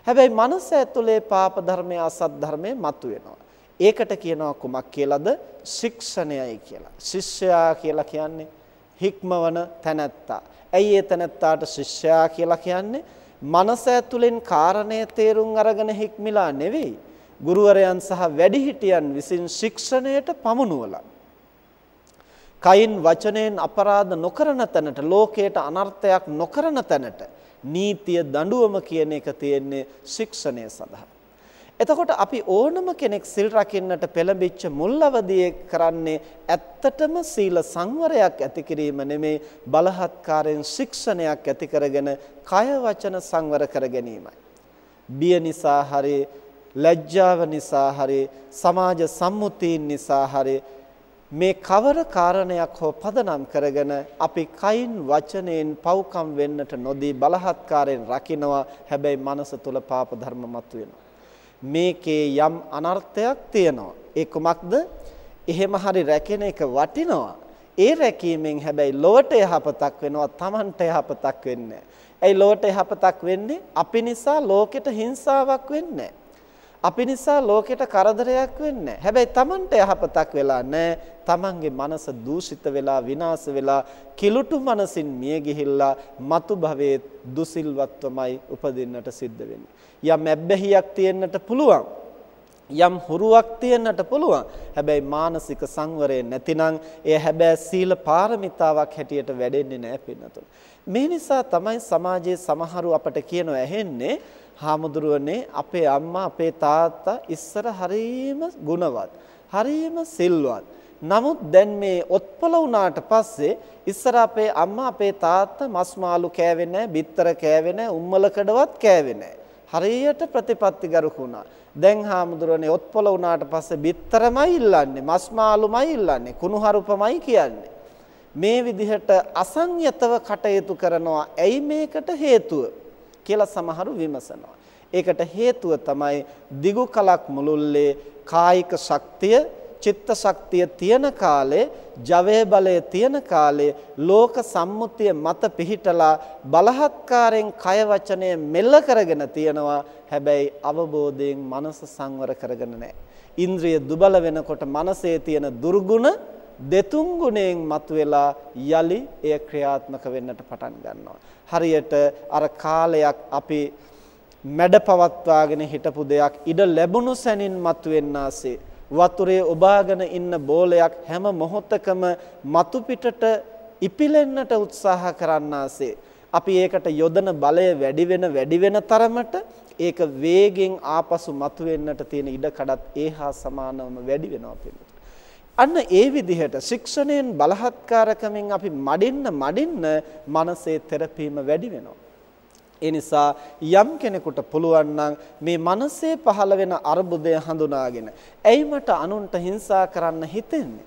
හැබැයි මනස ඇතුලේ පාප ධර්මය අසත් ධර්මය මතුවෙනවා. ඒකට කියනවා කුමක් කියලාද? ශික්ෂණයයි කියලා. ශිෂ්‍යයා කියලා කියන්නේ හික්මවන තැනැත්තා. ඇයි ඒ තැනැත්තාට ශිෂ්‍යයා කියලා කියන්නේ? මනස ඇතුලෙන් කාරණය තේරුම් අරගෙන හික්මිලා නෙවෙයි. ගුරුවරයන් සහ වැඩිහිටියන් විසින් ශික්ෂණයට පමුණුවලා. කයින් වචනයෙන් අපරාධ නොකරන තැනට ලෝකයට අනර්ථයක් නොකරන තැනට නීතිය දඬුවම කියන එක තියෙන්නේ ශික්ෂණය සඳහා. එතකොට අපි ඕනම කෙනෙක් සිල් රකින්නට පෙළඹිච්ච මුල් අවදියේ කරන්නේ ඇත්තටම සීල සංවරයක් ඇති කිරීම නෙමේ බලහත්කාරයෙන් ශික්ෂණයක් ඇති කරගෙන කය වචන සංවර කර ගැනීමයි. බිය නිසා හරි ලැජ්ජාව නිසා හරි සමාජ සම්මුතීන් නිසා හරි මේ කවර කාරණයක් හෝ පදනම් කරගෙන අපි කයින් වචනයෙන් පව්කම් වෙන්නට නොදී බලහත්කාරයෙන් රකින්නවා හැබැයි මනස තුල පාප ධර්ම මතුවෙනවා මේකේ යම් අනර්ථයක් තියෙනවා. ඒ කුමක්ද? එහෙම හරි රැකෙන එක වටිනවා. ඒ රැකීමෙන් හැබැයි ලොවට යහපතක් වෙනවා Tamanට යහපතක් වෙන්නේ ඇයි ලොවට යහපතක් වෙන්නේ? අපි නිසා ලෝකෙට හිංසාවක් වෙන්නේ අපි නිසා ලෝකෙට කරදරයක් වෙන්නේ හැබැයි Tamanට යහපතක් වෙලා නැහැ. Tamanගේ මනස දූෂිත වෙලා විනාශ වෙලා කිලුටු මනසින් මිය ගිහිල්ලා మతు භවයේ දුසිල්වත්වමයි උපදින්නට සිද්ධ වෙන්නේ. යම් ඇබ්බැහියක් තියෙන්නට පුළුවන්. යම් හුරුවක් තියෙන්නට පුළුවන්. හැබැයි මානසික සංවරය නැතිනම් එය හැබැයි සීල පාරමිතාවක් හැටියට වැඩෙන්නේ නැහැ පින්නතුන්. මේ නිසා තමයි සමාජයේ සමහරු අපට කියනව ඇහෙන්නේ හාමුදුරුවනේ අපේ අම්මා අපේ තාත්තා ඉස්සර හරීම ගුණවත් හරීම සිල්වත් නමුත් දැන් මේ ඔත්පල වුණාට පස්සේ ඉස්සර අපේ අම්මා අපේ තාත්තා මස් මාළු කෑවේ නැහැ බිත්තර කෑවේ නැහැ උම්මලකඩවත් කෑවේ නැහැ හරියට ප්‍රතිපත්තිගරුක වුණා. දැන් හාමුදුරනේ ඔත්පොළ වුණාට පස්සේ බිත්තරමයි ඉල්ලන්නේ, මස් මාළුමයි ඉල්ලන්නේ, කුණුහරුපමයි කියන්නේ. මේ විදිහට අසංයතව කටයුතු කරනවා. ඇයි මේකට හේතුව කියලා සමහරු විමසනවා. ඒකට හේතුව තමයි දිගු කලක් මුළුල්ලේ කායික ශක්තිය චිත්ත ශක්තිය තියෙන කාලේ ජවය බලය තියෙන කාලේ ලෝක සම්මුතිය මත පිහිටලා බලහත්කාරයෙන් කය වචනය මෙල්ල කරගෙන තියනවා. හැබැයි අවබෝධයෙන් මනස සංවර කරගෙන නැහැ. ඉන්ද්‍රිය දුබල වෙනකොට මනසේ තියෙන දුර්ගුණ දෙතුන් ගුණයෙන් මතුවලා යලි එය ක්‍රියාත්මක වෙන්නට පටන් ගන්නවා. හරියට අර කාලයක් අපි මැඩ පවත්වාගෙන හිටපු දෙයක් ඉඩ ලැබුණු සැනින් මතුවෙන්නාසේ වතුරේ ඔබාගෙන ඉන්න බෝලයක් හැම මොහොතකම මතු පිටට ඉපිලෙන්නට උත්සාහ කරන්නාසේ අපි ඒකට යොදන බලය වැඩි වෙන වැඩි වෙන තරමට ඒක වේගෙන් ආපසු මතුවෙන්නට තියෙන ඉඩ කඩත් ඒහා සමානවම වැඩි වෙනවා පිළිතුර. අන්න ඒ විදිහට ශික්ෂණයෙන් බලහත්කාරකමින් අපි මඩින්න මඩින්න මනසේ තෙරපීම වැඩි වෙනවා. ඒ නිසා යම් කෙනෙකුට පුළුවන් නම් මේ මනසේ පහළ වෙන අර්බුදය හඳුනාගෙන ඇයි මට අනුන්ට හිංසා කරන්න හිතෙන්නේ?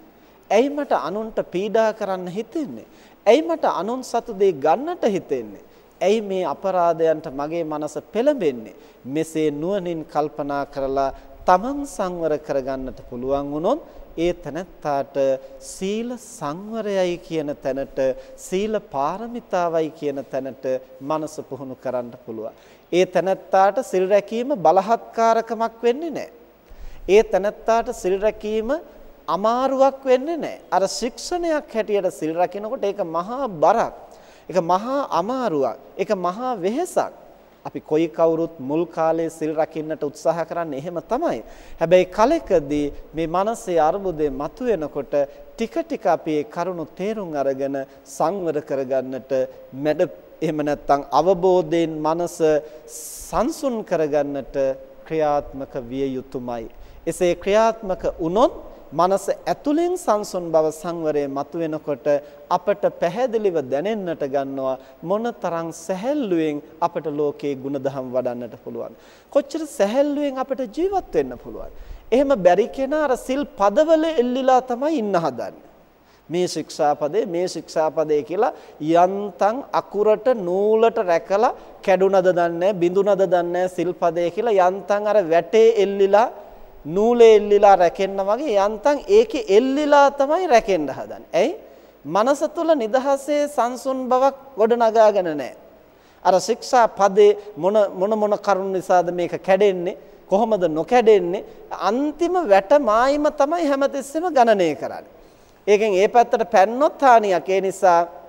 ඇයි මට අනුන්ට පීඩා කරන්න හිතෙන්නේ? ඇයි මට අනුන් සතු දෙය ගන්නට හිතෙන්නේ? ඇයි මේ අපරාධයන්ට මගේ මනස පෙළඹෙන්නේ? මෙසේ නුවණින් කල්පනා කරලා තමන් සංවර කරගන්නට පුළුවන් වුණොත් ඒ තැනැත්තාට සීල සංවරයයි කියන තැනට සීල පාරමිතාවයි කියන තැනට මනස පුහුණු කරන්න පුළුවන්. ඒ තැනැත්තාට සිල් රැකීම බලහත්කාරකමක් වෙන්නේ නැහැ. ඒ තැනැත්තාට සිල් රැකීම අමාරුවක් වෙන්නේ නැහැ. අර ශික්ෂණයක් හැටියට සිල් රකින්නකොට ඒක මහා බරක්. ඒක මහා අමාරුවක්. ඒක මහා වෙහෙසක්. අපි කොයි කවුරුත් මුල් කාලේ සිල් රකින්නට උත්සාහ කරන්නේ එහෙම තමයි. හැබැයි කලකදී මේ මනසේ අර්බුදේ මතුවෙනකොට ටික ටික අපි ඒ කරුණු තේරුම් අරගෙන සංවර කරගන්නට මැඩ එහෙම නැත්නම් අවබෝධයෙන් මනස සංසුන් කරගන්නට ක්‍රියාත්මක විය යුතුමයි. එසේ ක්‍රියාත්මක වුණොත් මනස ඇතුලෙන් සංසුන් බව සංවරය මතුවෙනකොට අපට පැහැදිලිව දැනෙන්නට ගන්නවා මොනතරම් සැහැල්ලුවෙන් අපට ලෝකේ ಗುಣධම් වඩන්නට පුළුවන්. කොච්චර සැහැල්ලුවෙන් අපට ජීවත් වෙන්න පුළුවන්. එහෙම බැරි කෙනා අර සිල් පදවල එල්ලිලා තමයි ඉන්න හදන්නේ. මේ ශික්ෂාපදේ මේ ශික්ෂාපදේ කියලා යන්තම් අකුරට නූලට රැකලා කැඩුනද දන්නේ බිඳුනද දන්නේ සිල්පදේ කියලා යන්තම් අර වැටේ එල්ලිලා නූලේ එල්ලිලා රැකෙන්න වගේ යන්තම් ඒකේ එල්ලිලා තමයි රැකෙන්න හදන්නේ. ඇයි? මනස තුල නිදහසේ සංසුන් බවක් ගොඩනගාගෙන නැහැ. අර ශික්ෂා පදේ මොන මොන මොන කරුණු නිසාද මේක කැඩෙන්නේ? කොහොමද නොකැඩෙන්නේ? අන්තිම වැට මායිම තමයි හැමතිස්සෙම ගණනය කරන්නේ. ඒකෙන් ඒ පැත්තට පැන්නොත් හානියක්. ඒ නිසා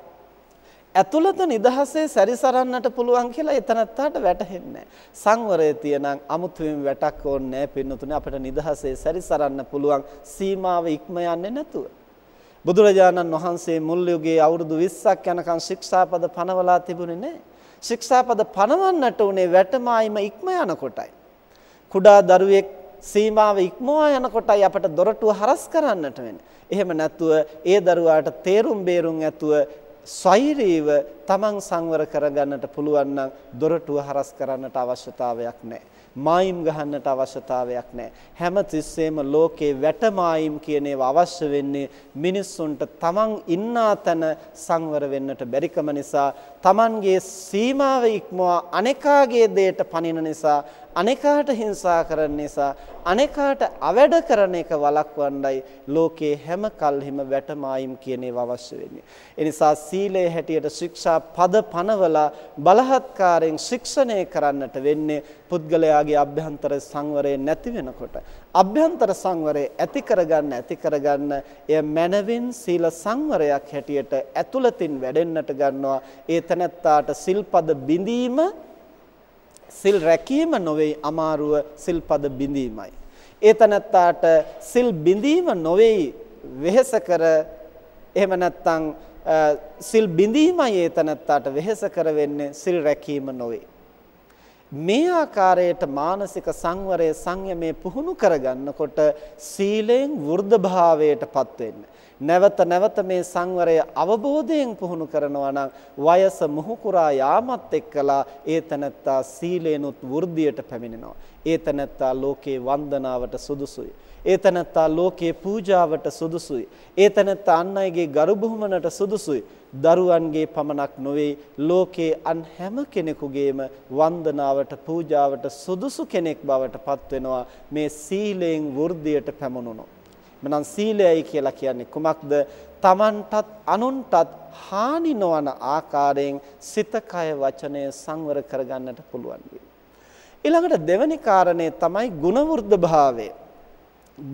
ඇතුළත නිදහසේ සැරිසරන්නට පුළුවන් කියලා එතනත්තාට වැටහෙන්නේ සංවරය තියනම් අමුතුවෙන් වැටක් ඕනේ නැහැ පින්නතුනේ. අපිට නිදහසේ සැරිසරන්න පුළුවන් සීමාව ඉක්ම යන්නේ නැතුව. බුදුරජාණන් වහන්සේ මුල් යුගයේ අවුරුදු 20ක් යනකම් ශික්ෂාපද පනවලා තිබුණේ නැහැ. ශික්ෂාපද පනවන්නට උනේ වැටමායිම ඉක්ම යනකොටයි. කුඩා දරුවෙක් සීමාව ඉක්මවා යනකොටයි අපට දොරටුව හරස් කරන්නට වෙන්නේ. එහෙම නැතුව ඒ දරුවාට තේරුම් බේරුම් ඇතුව ස්වෛරීව තමන් සංවර කරගන්නට පුළුවන් නම් දොරටුව හරස් කරන්නට අවශ්‍යතාවයක් නැහැ. මායිම් ගහන්නට අවශ්‍යතාවයක් නැහැ. හැම තිස්සෙම ලෝකේ වැටමායිම් කියන ඒවා අවශ්‍ය වෙන්නේ මිනිස්සුන්ට තමන් ඉන්නා තැන සංවර වෙන්නට බැරිකම නිසා තමන්ගේ සීමාව ඉක්මවා අනේකාගේ දෙයට පනින නිසා අනේකාට හිංසා කරන නිසා අනේකාට අවැඩ කරන එක වළක්වන්නයි ලෝකේ හැම කල්හිම වැටමායිම් කියන ඒවා අවශ්‍ය වෙන්නේ. ඒ නිසා සීලය හැටියට ශික්ෂා පද පනවලා බලහත්කාරයෙන් ශික්ෂණය කරන්නට වෙන්නේ පුද්ගලයාගේ අභ්‍යන්තර සංවරය නැති වෙනකොට. අභ්‍යන්තර සංවරය ඇති කරගන්න ඇති කරගන්න එය මනවින් සීල සංවරයක් හැටියට ඇතුළතින් වැඩෙන්නට ගන්නවා. ඒ තැනැත්තාට සිල්පද බිඳීම සිල් රැකීම නොවේ අමාරුව සිල්පද බිඳීමයි. ඒ තනත්තාට සිල් බිඳීම නොවේ වෙහෙස කර එහෙම නැත්නම් සිල් බිඳීමයි ඒ තනත්තාට වෙහෙස කර වෙන්නේ සිල් රැකීම නොවේ. මේ ආකාරයට මානසික සංවරය සංයමයේ පුහුණු කරගන්නකොට සීලෙන් වෘද්ධභාවයටපත් වෙන්නේ නැවත නැවත මේ සංවරය අවබෝධයෙන් පුහුණු කරනවා නම් වයස මුහුකුරා යාමත් එක්කලා ඒ තනත්තා සීලේනුත් වෘද්ධියට පැමිණෙනවා. ඒ තනත්තා ලෝකේ වන්දනාවට සුදුසුයි. ඒ තනත්තා ලෝකේ පූජාවට සුදුසුයි. ඒ තනත්තා අන් අයගේ ගරු බුහුමනට සුදුසුයි. දරුවන්ගේ පමණක් නොවේ ලෝකේ අන් හැම කෙනෙකුගේම වන්දනාවට පූජාවට සුදුසු කෙනෙක් බවට පත් වෙනවා මේ සීලයෙන් වෘද්ධියට පැමුණුණොත්. මනම් සීලයයි කියලා කියන්නේ කුමක්ද? Tamanටත් අනුන්ටත් හානි නොවන ආකාරයෙන් සිත කය වචනය සංවර කරගන්නට පුළුවන් ඊළඟට දෙවැනි කාරණේ තමයි ගුණවෘද්ධ භාවය.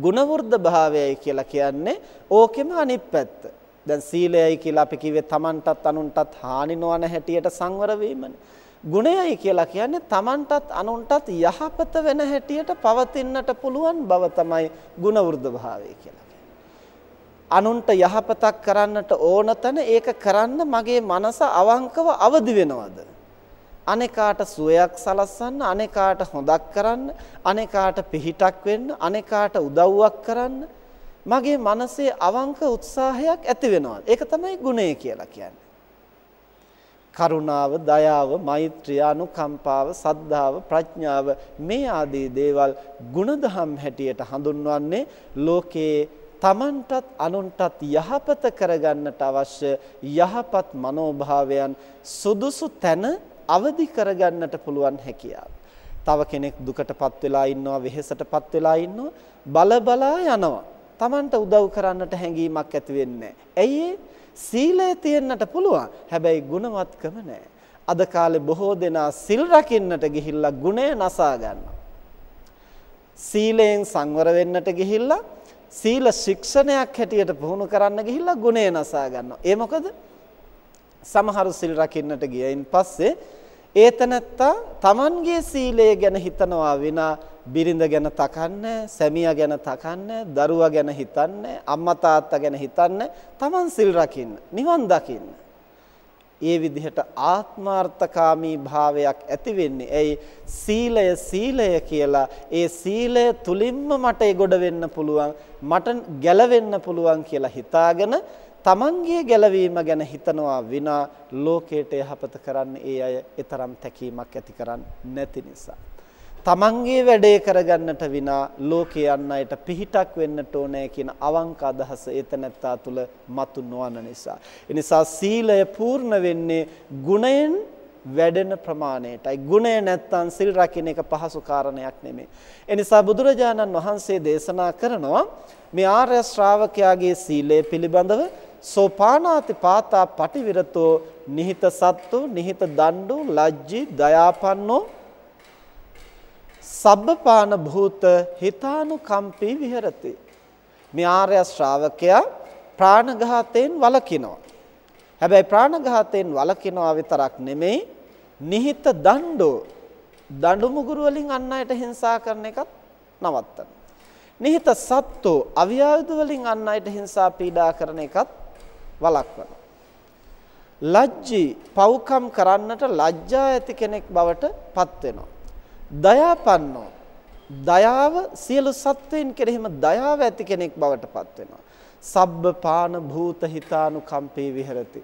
ගුණවෘද්ධ භාවයයි කියලා කියන්නේ ඕකෙම අනිත් පැත්ත. දැන් සීලයයි කියලා අපි කිව්වේ Tamanටත් අනුන්ටත් හානි නොවන හැටියට සංවර වීමනේ. ගුණයයි කියලා කියන්නේ Tamanටත් අනුන්ටත් යහපත වෙන හැටියට පවතින්නට පුළුවන් බව තමයි ගුණ වෘද්ධ භාවය කියලා අනුන්ට යහපතක් කරන්නට ඕන තැන ඒක කරන්න මගේ මනස අවංකව අවදි වෙනවද? අනේකාට සුවයක් සලස්සන්න, අනේකාට හොදක් කරන්න, අනේකාට පිහිටක් වෙන්න, අනේකාට උදව්වක් කරන්න මගේ මනසේ අවංක උත්සාහයක් ඇති වෙනවා. ඒක තමයි ගුණය කියලා කියන්නේ. කරුණාව, දයාව, මෛත්‍රිය, අනුකම්පාව, සද්ධාව, ප්‍රඥාව මේ ආදී දේවල් ගුණධම් හැටියට හඳුන්වන්නේ ලෝකයේ තමන්ටත් අනුන්ටත් යහපත කරගන්නට අවශ්‍ය යහපත් මනෝභාවයන් සුදුසු තැන අවදි කරගන්නට පුළුවන් හැකියාව. තව කෙනෙක් දුකටපත් වෙලා ඉන්නවා වෙහෙසටපත් වෙලා ඉන්නවා බල බලා යනවා. තමන්ට උදව් කරන්නට හැඟීමක් ඇති වෙන්නේ ඇයි සීලය තියෙන්නට පුළුවන්. හැබැයි ගුණවත්කම නැහැ. අද කාලේ බොහෝ දෙනා සිල් රකින්නට ගිහිල්ලා ගුණය නසා ගන්නවා. සීලයෙන් සංවර වෙන්නට ගිහිල්ලා සීල ශික්ෂණයක් හැටියට පුහුණු කරන්න ගිහිල්ලා ගුණය නසා ගන්නවා. ඒ මොකද? සමහරු සිල් රකින්නට ගියයින් පස්සේ ඒතනත්තා Tamanගේ සීලය ගැන හිතනවා විනා බිරිඳ ගැන තකන්නේ, සැමියා ගැන තකන්නේ, දරුවා ගැන හිතන්නේ, අම්මා තාත්තා ගැන හිතන්නේ, Taman සිල් රකින්න, නිවන් දකින්න. ඒ විදිහට ආත්මාර්ථකාමී භාවයක් ඇති වෙන්නේ. ඇයි සීලය සීලය කියලා ඒ සීලය තුලින්ම මට ඒගොඩ වෙන්න පුළුවන්, මට ගැලවෙන්න පුළුවන් කියලා හිතාගෙන තමන්ගේ ගැලවීම ගැන හිතනවා විනා ලෝකයට යහපත කරන්න ඒ අය ඊතරම් තැකීමක් ඇති කරන්නේ නැති නිසා. තමන්ගේ වැඩේ කරගන්නට විනා ලෝකේ යන්න අයට පිහිටක් වෙන්නට ඕනේ කියන අවංක අදහස ඒතනත්තා තුල මතු නොවන නිසා. ඒ නිසා සීලය පූර්ණ වෙන්නේ ගුණයෙන් වැඩෙන ප්‍රමාණයටයි. ගුණය නැත්තම් සිල් රකින්න එක පහසු කාරණයක් නෙමෙයි. ඒ නිසා බුදුරජාණන් වහන්සේ දේශනා කරනවා මේ ආර්ය ශ්‍රාවකයාගේ සීලය පිළිබඳව සෝපානාති පාතා පටිවිරතෝ නිහිත සත්තු නිහිත දණ්ඩු ලජ්ජි දයාපන්නෝ සබ්බපාන භූත හිතානුකම්පී විහෙරති. මේ ආර්ය ශ්‍රාවකයා ප්‍රාණඝාතයෙන් වළකිනවා. හැබැයි ප්‍රාණඝාතයෙන් වළකිනවා විතරක් නෙමෙයි නිහිත දණ්ඩෝ දඬු මුගුරු වලින් අන් අයට හිංසා කරන එකත් නවත්තන. නිහිත සත්තු අවියායුධ වලින් අන් අයට හිංසා පීඩා කරන එකත් වළක්වනවා. ලජ්ජී පව්කම් කරන්නට ලැජ්ජා ඇති කෙනෙක් බවට පත් වෙනවා. දයාපන්නෝ දයාව සියලු සත්වයන් කෙරෙහිම දයාව ඇති කෙනෙක් බවට පත් වෙනවා. සබ්බ පාන භූත හිතානුකම්පේ විහෙරති.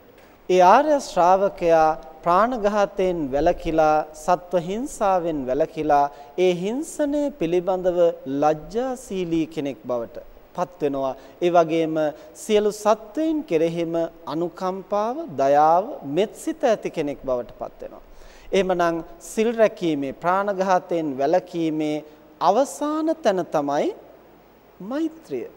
ඒ ආර්ය ශ්‍රාවකයා ප්‍රාණඝාතයෙන් වැළකීලා සත්ව හිංසාවෙන් වැළකීලා ඒ හිංසනය පිළිබඳව ලැජ්ජාශීලී කෙනෙක් බවට පත් වෙනවා. ඒ වගේම සියලු සත්වයන් කෙරෙහිම අනුකම්පාව, දයාව, මෙත්සිත ඇති කෙනෙක් බවට පත් වෙනවා. එහෙමනම් සිල් රැකීමේ ප්‍රාණඝාතයෙන් වැළකීමේ අවසාන තැන තමයි මෛත්‍රිය.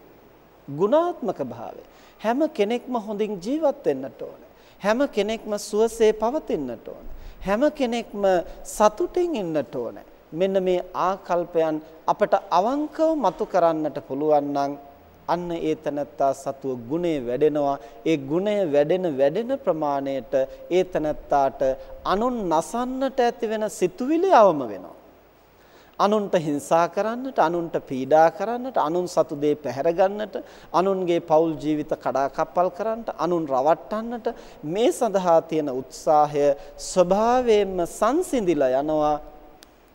ගුණාත්මක භාවය. හැම කෙනෙක්ම හොඳින් ජීවත් වෙන්නට ඕන. හැම කෙනෙක්ම සුවසේ පවතින්නට ඕන. හැම කෙනෙක්ම සතුටින් ඉන්නට ඕන. මෙන්න මේ ආකල්පයන් අපට අවංකව මතු කරන්නට පුළුවන් නම් අන්න ඒ තනත්තා සතුව ගුණය වැඩෙනවා. ඒ ගුණය වැඩෙන වැඩෙන ප්‍රමාණයට ඒ තනත්තාට අනුන් නසන්නට ඇති වෙන සිතුවිලි අවම වෙනවා. අනුන්ට හිංසා කරන්නට අනුන්ට පීඩා කරන්නට අනුන් සතු දේ පැහැර ගන්නට අනුන්ගේ පෞල් ජීවිත කඩාකප්පල් කරන්නට අනුන් රවට්ටන්නට මේ සඳහා තියෙන උත්සාහය ස්වභාවයෙන්ම සංසිඳිලා යනවා.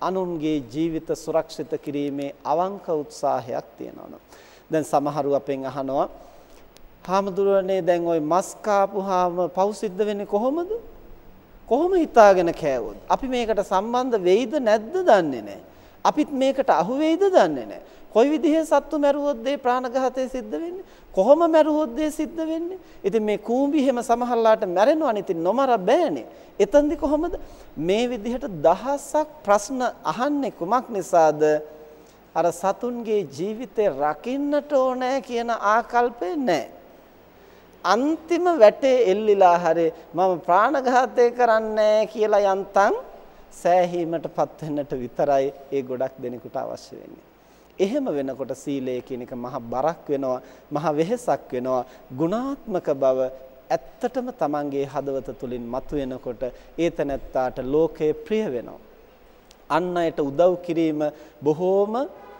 අනුන්ගේ ජීවිත සුරක්ෂිත කිරීමේ අවංක උත්සාහයක් තියෙනවා. දැන් සමහරු අපෙන් අහනවා "හාමුදුරනේ දැන් ওই මස් කාපුවාම පව් සිද්ධ වෙන්නේ කොහොමද?" කොහොම හිතාගෙන කෑවොත් අපි මේකට සම්බන්ධ වෙයිද නැද්ද දන්නේ නැහැ. අපිත් මේකට අහු වෙයිද දන්නේ නැහැ. කොයි විදිහේ සත්තු මැරුවොත් ඒ ප්‍රාණඝාතය සිද්ධ වෙන්නේ? කොහොම මැරුවොත් ඒ සිද්ධ වෙන්නේ? ඉතින් මේ කූඹි හැම සමහරලාට මැරෙනවනේ. ඉතින් නොමර බෑනේ. එතෙන්දි කොහොමද මේ විදිහට දහසක් ප්‍රශ්න අහන්නේ කුමක් නිසාද? අර සතුන්ගේ ජීවිතේ රකින්නට ඕනෑ කියන ආකල්පය නැහැ. අන්තිම වැටේ එල්ලිලා හරි මම ප්‍රාණඝාතය කරන්නේ කියලා යන්තම් සෑහීමටපත් වෙන්නට විතරයි ඒ ගොඩක් දෙනෙකුට අවශ්‍ය වෙන්නේ. එහෙම වෙනකොට සීලය කියන එක මහ බරක් වෙනවා, මහ වෙහෙසක් වෙනවා, ගුණාත්මක බව ඇත්තටම Tamanගේ හදවත තුලින් මතුවෙනකොට ඒ තැනැත්තාට ලෝකය ප්‍රිය වෙනවා. අන් අයට උදව් කිරීම බොහෝම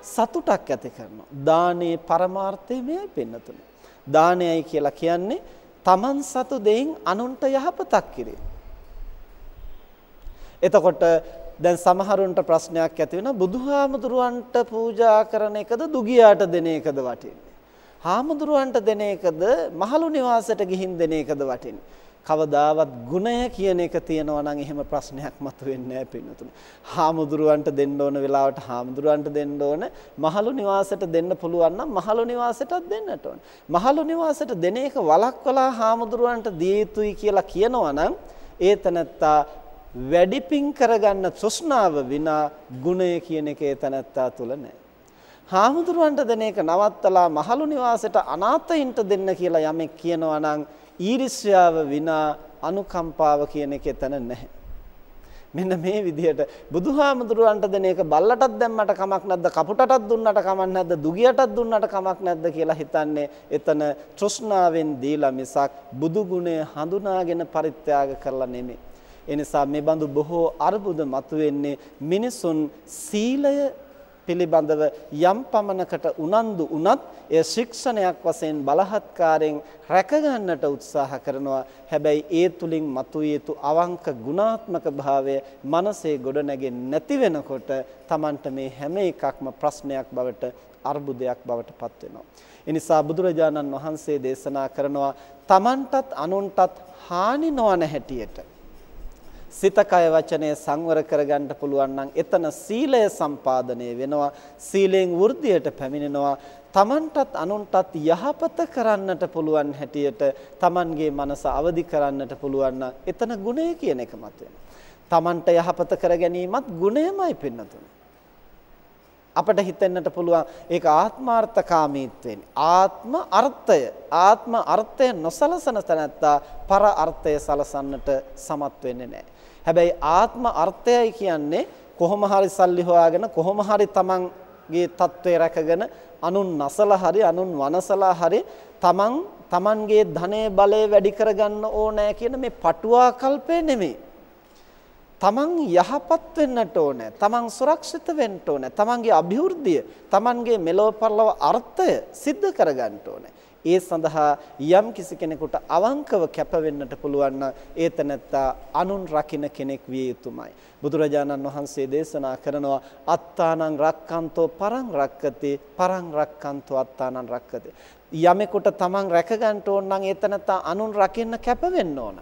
සතුටක් ඇති කරනවා. දානයේ පරමාර්ථය මෙයයි පින්නතුනි. දානයයි කියලා කියන්නේ Taman සතු දෙයින් අනුන්ට යහපතක් කිරීම. එතකොට දැන් සමහරුන්ට ප්‍රශ්නයක් ඇති වෙනවා බුදුහාමුදුරුවන්ට පූජා කරන එකද දුගියාට දෙන එකද වටින්නේ? හාමුදුරුවන්ට දෙන එකද මහලු නිවාසයට ගිහින් දෙන එකද වටින්නේ? කවදාවත් ගුණය කියන එක තියෙනවා නම් එහෙම ප්‍රශ්නයක් මතුවෙන්නේ නැහැ පින්නතුනි. හාමුදුරුවන්ට දෙන්න ඕන වෙලාවට හාමුදුරුවන්ට දෙන්න ඕන. මහලු නිවාසයට දෙන්න පුළුවන් නම් මහලු නිවාසයටත් දෙන්නට ඕන. මහලු නිවාසයට දෙන එක වළක්වලා හාමුදුරුවන්ට දිය යුතුයි කියලා කියනවා නම් ඒ තනත්තා වැඩිපින් කරගන්න තෘෂ්ණාව විනා ගුණය කියන එක ඒ තනත්තා තුල නැහැ. හාමුදුරුවන්ට දෙන එක නවත්තලා මහලු නිවාසයට අනාථයින්ට දෙන්න කියලා යමෙක් කියනවා නම් ඊර්ෂ්‍යාව විනා අනුකම්පාව කියන එක එතන නැහැ. මෙන්න මේ විදිහට බුදුහාමුදුරුවන්ට දෙන එක බල්ලටත් දැම්මට කමක් නැද්ද කපුටටත් දුන්නට කමක් නැද්ද දුගියටත් දුන්නට කමක් නැද්ද කියලා හිතන්නේ එතන තෘෂ්ණාවෙන් දීලා මිසක් බුදු ගුණය හඳුනාගෙන පරිත්‍යාග කරලා නෙමෙයි. ඒ නිසා මේ බඳු බොහෝ අරුබුද මතුවෙන්නේ මිනිසුන් සීලය පිළිබඳව යම් පමණකට උනන්දු වුණත් එය ශික්ෂණයක් වශයෙන් බලහත්කාරයෙන් රැකගන්නට උත්සාහ කරනවා හැබැයි ඒ තුලින් මතුවිය යුතු අවංක ගුණාත්මක භාවය මනසේ ගොඩනැගෙන්නේ නැති වෙනකොට Tamanට මේ හැම එකක්ම ප්‍රශ්නයක් බවට අර්බුදයක් බවට පත් වෙනවා. ඒ නිසා බුදුරජාණන් වහන්සේ දේශනා කරනවා Tamanටත් අනුන්ටත් හානි නොවන හැටියට සිත කය වචනය සංවර කරගන්න පුළුවන් නම් එතන සීලය සම්පාදනය වෙනවා. සීලෙන් වෘද්ධියට පැමිණෙනවා. තමන්ටත් අනුන්ටත් යහපත කරන්නට පුළුවන් හැටියට තමන්ගේ මනස අවදි කරන්නට පුළුවන් එතන ගුණය කියන එක මත තමන්ට යහපත කර ගැනීමත් ගුණයමයි පින්නතුනේ අපිට හිතෙන්නට පුළුවන් ඒක ආත්මාර්ථකාමීත්වෙන් ආත්ම අර්ථය ආත්ම අර්ථය නොසලසන තැනැත්තා පර අර්ථය සලසන්නට සමත් වෙන්නේ නැහැ. හැබැයි ආත්ම අර්ථයයි කියන්නේ කොහොම හරි සල්ලි හොයාගෙන කොහොම හරි තමන්ගේ තත්ත්වය රැකගෙන අනුන් නසලා හරි අනුන් වනසලා හරි තමන් තමන්ගේ ධනය බලය වැඩි කරගන්න ඕනෑ කියන මේ පටුවා කල්පය නෙමෙයි. තමන් යහපත් වෙන්නට ඕනේ. තමන් සුරක්ෂිත වෙන්න ඕනේ. තමන්ගේ અભිවෘද්ධිය, තමන්ගේ මෙලොව පරලොව අර්ථය સિદ્ધ කරගන්න ඕනේ. ඒ සඳහා යම් කිසි කෙනෙකුට අවංකව කැප වෙන්නට පුළුවන් නම් ඒ තැනැත්තා අනුන් රකින්න කෙනෙක් විය යුතුමයි. බුදුරජාණන් වහන්සේ දේශනා කරනවා අත්තානං රක්칸තෝ පරං රක්කති පරං රක්칸තෝ අත්තානං රක්කති. යමෙකුට තමන් රැක ගන්න ඕන නම් ඒ තැනැත්තා අනුන් රකින්න කැප වෙන්න ඕන.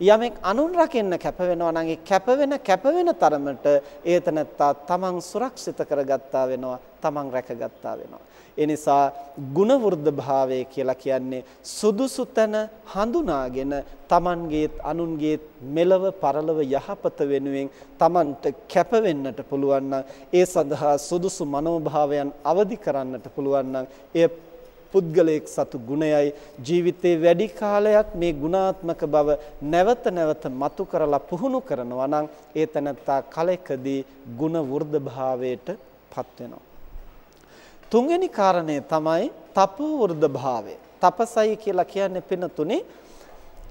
යමෙක් අනුන් රකින්න කැප වෙනවා නම් ඒ කැප වෙන කැප වෙන තරමට ඒ තැනැත්තා තමන් සුරක්ෂිත කරගත්තා වෙනවා තමන් රැකගත්තා වෙනවා. ඒ නිසා ಗುಣ වෘද්ධ භාවය කියලා කියන්නේ සුදුසු තැන හඳුනාගෙන Tamangeet අනුන්ගේත් මෙලව පරලව යහපත වෙනුවෙන් Tamanට කැප වෙන්නට පුළුවන් ඒ සඳහා සුදුසු මනෝභාවයන් අවදි කරන්නට පුළුවන් එය පුද්ගලයෙක් සතු ගුණයයි ජීවිතේ වැඩි කාලයක් මේ ගුණාත්මක බව නැවත නැවත මතු කරලා පුහුණු කරනවා නම් ඒ තනත්තා කලෙකදී ගුණ වෘද්ධ භාවයට පත් වෙනවා තුන්වෙනි කාරණය තමයි තපෝ වෘද්ධ භාවය. තපසයි කියලා කියන්නේ පින තුනේ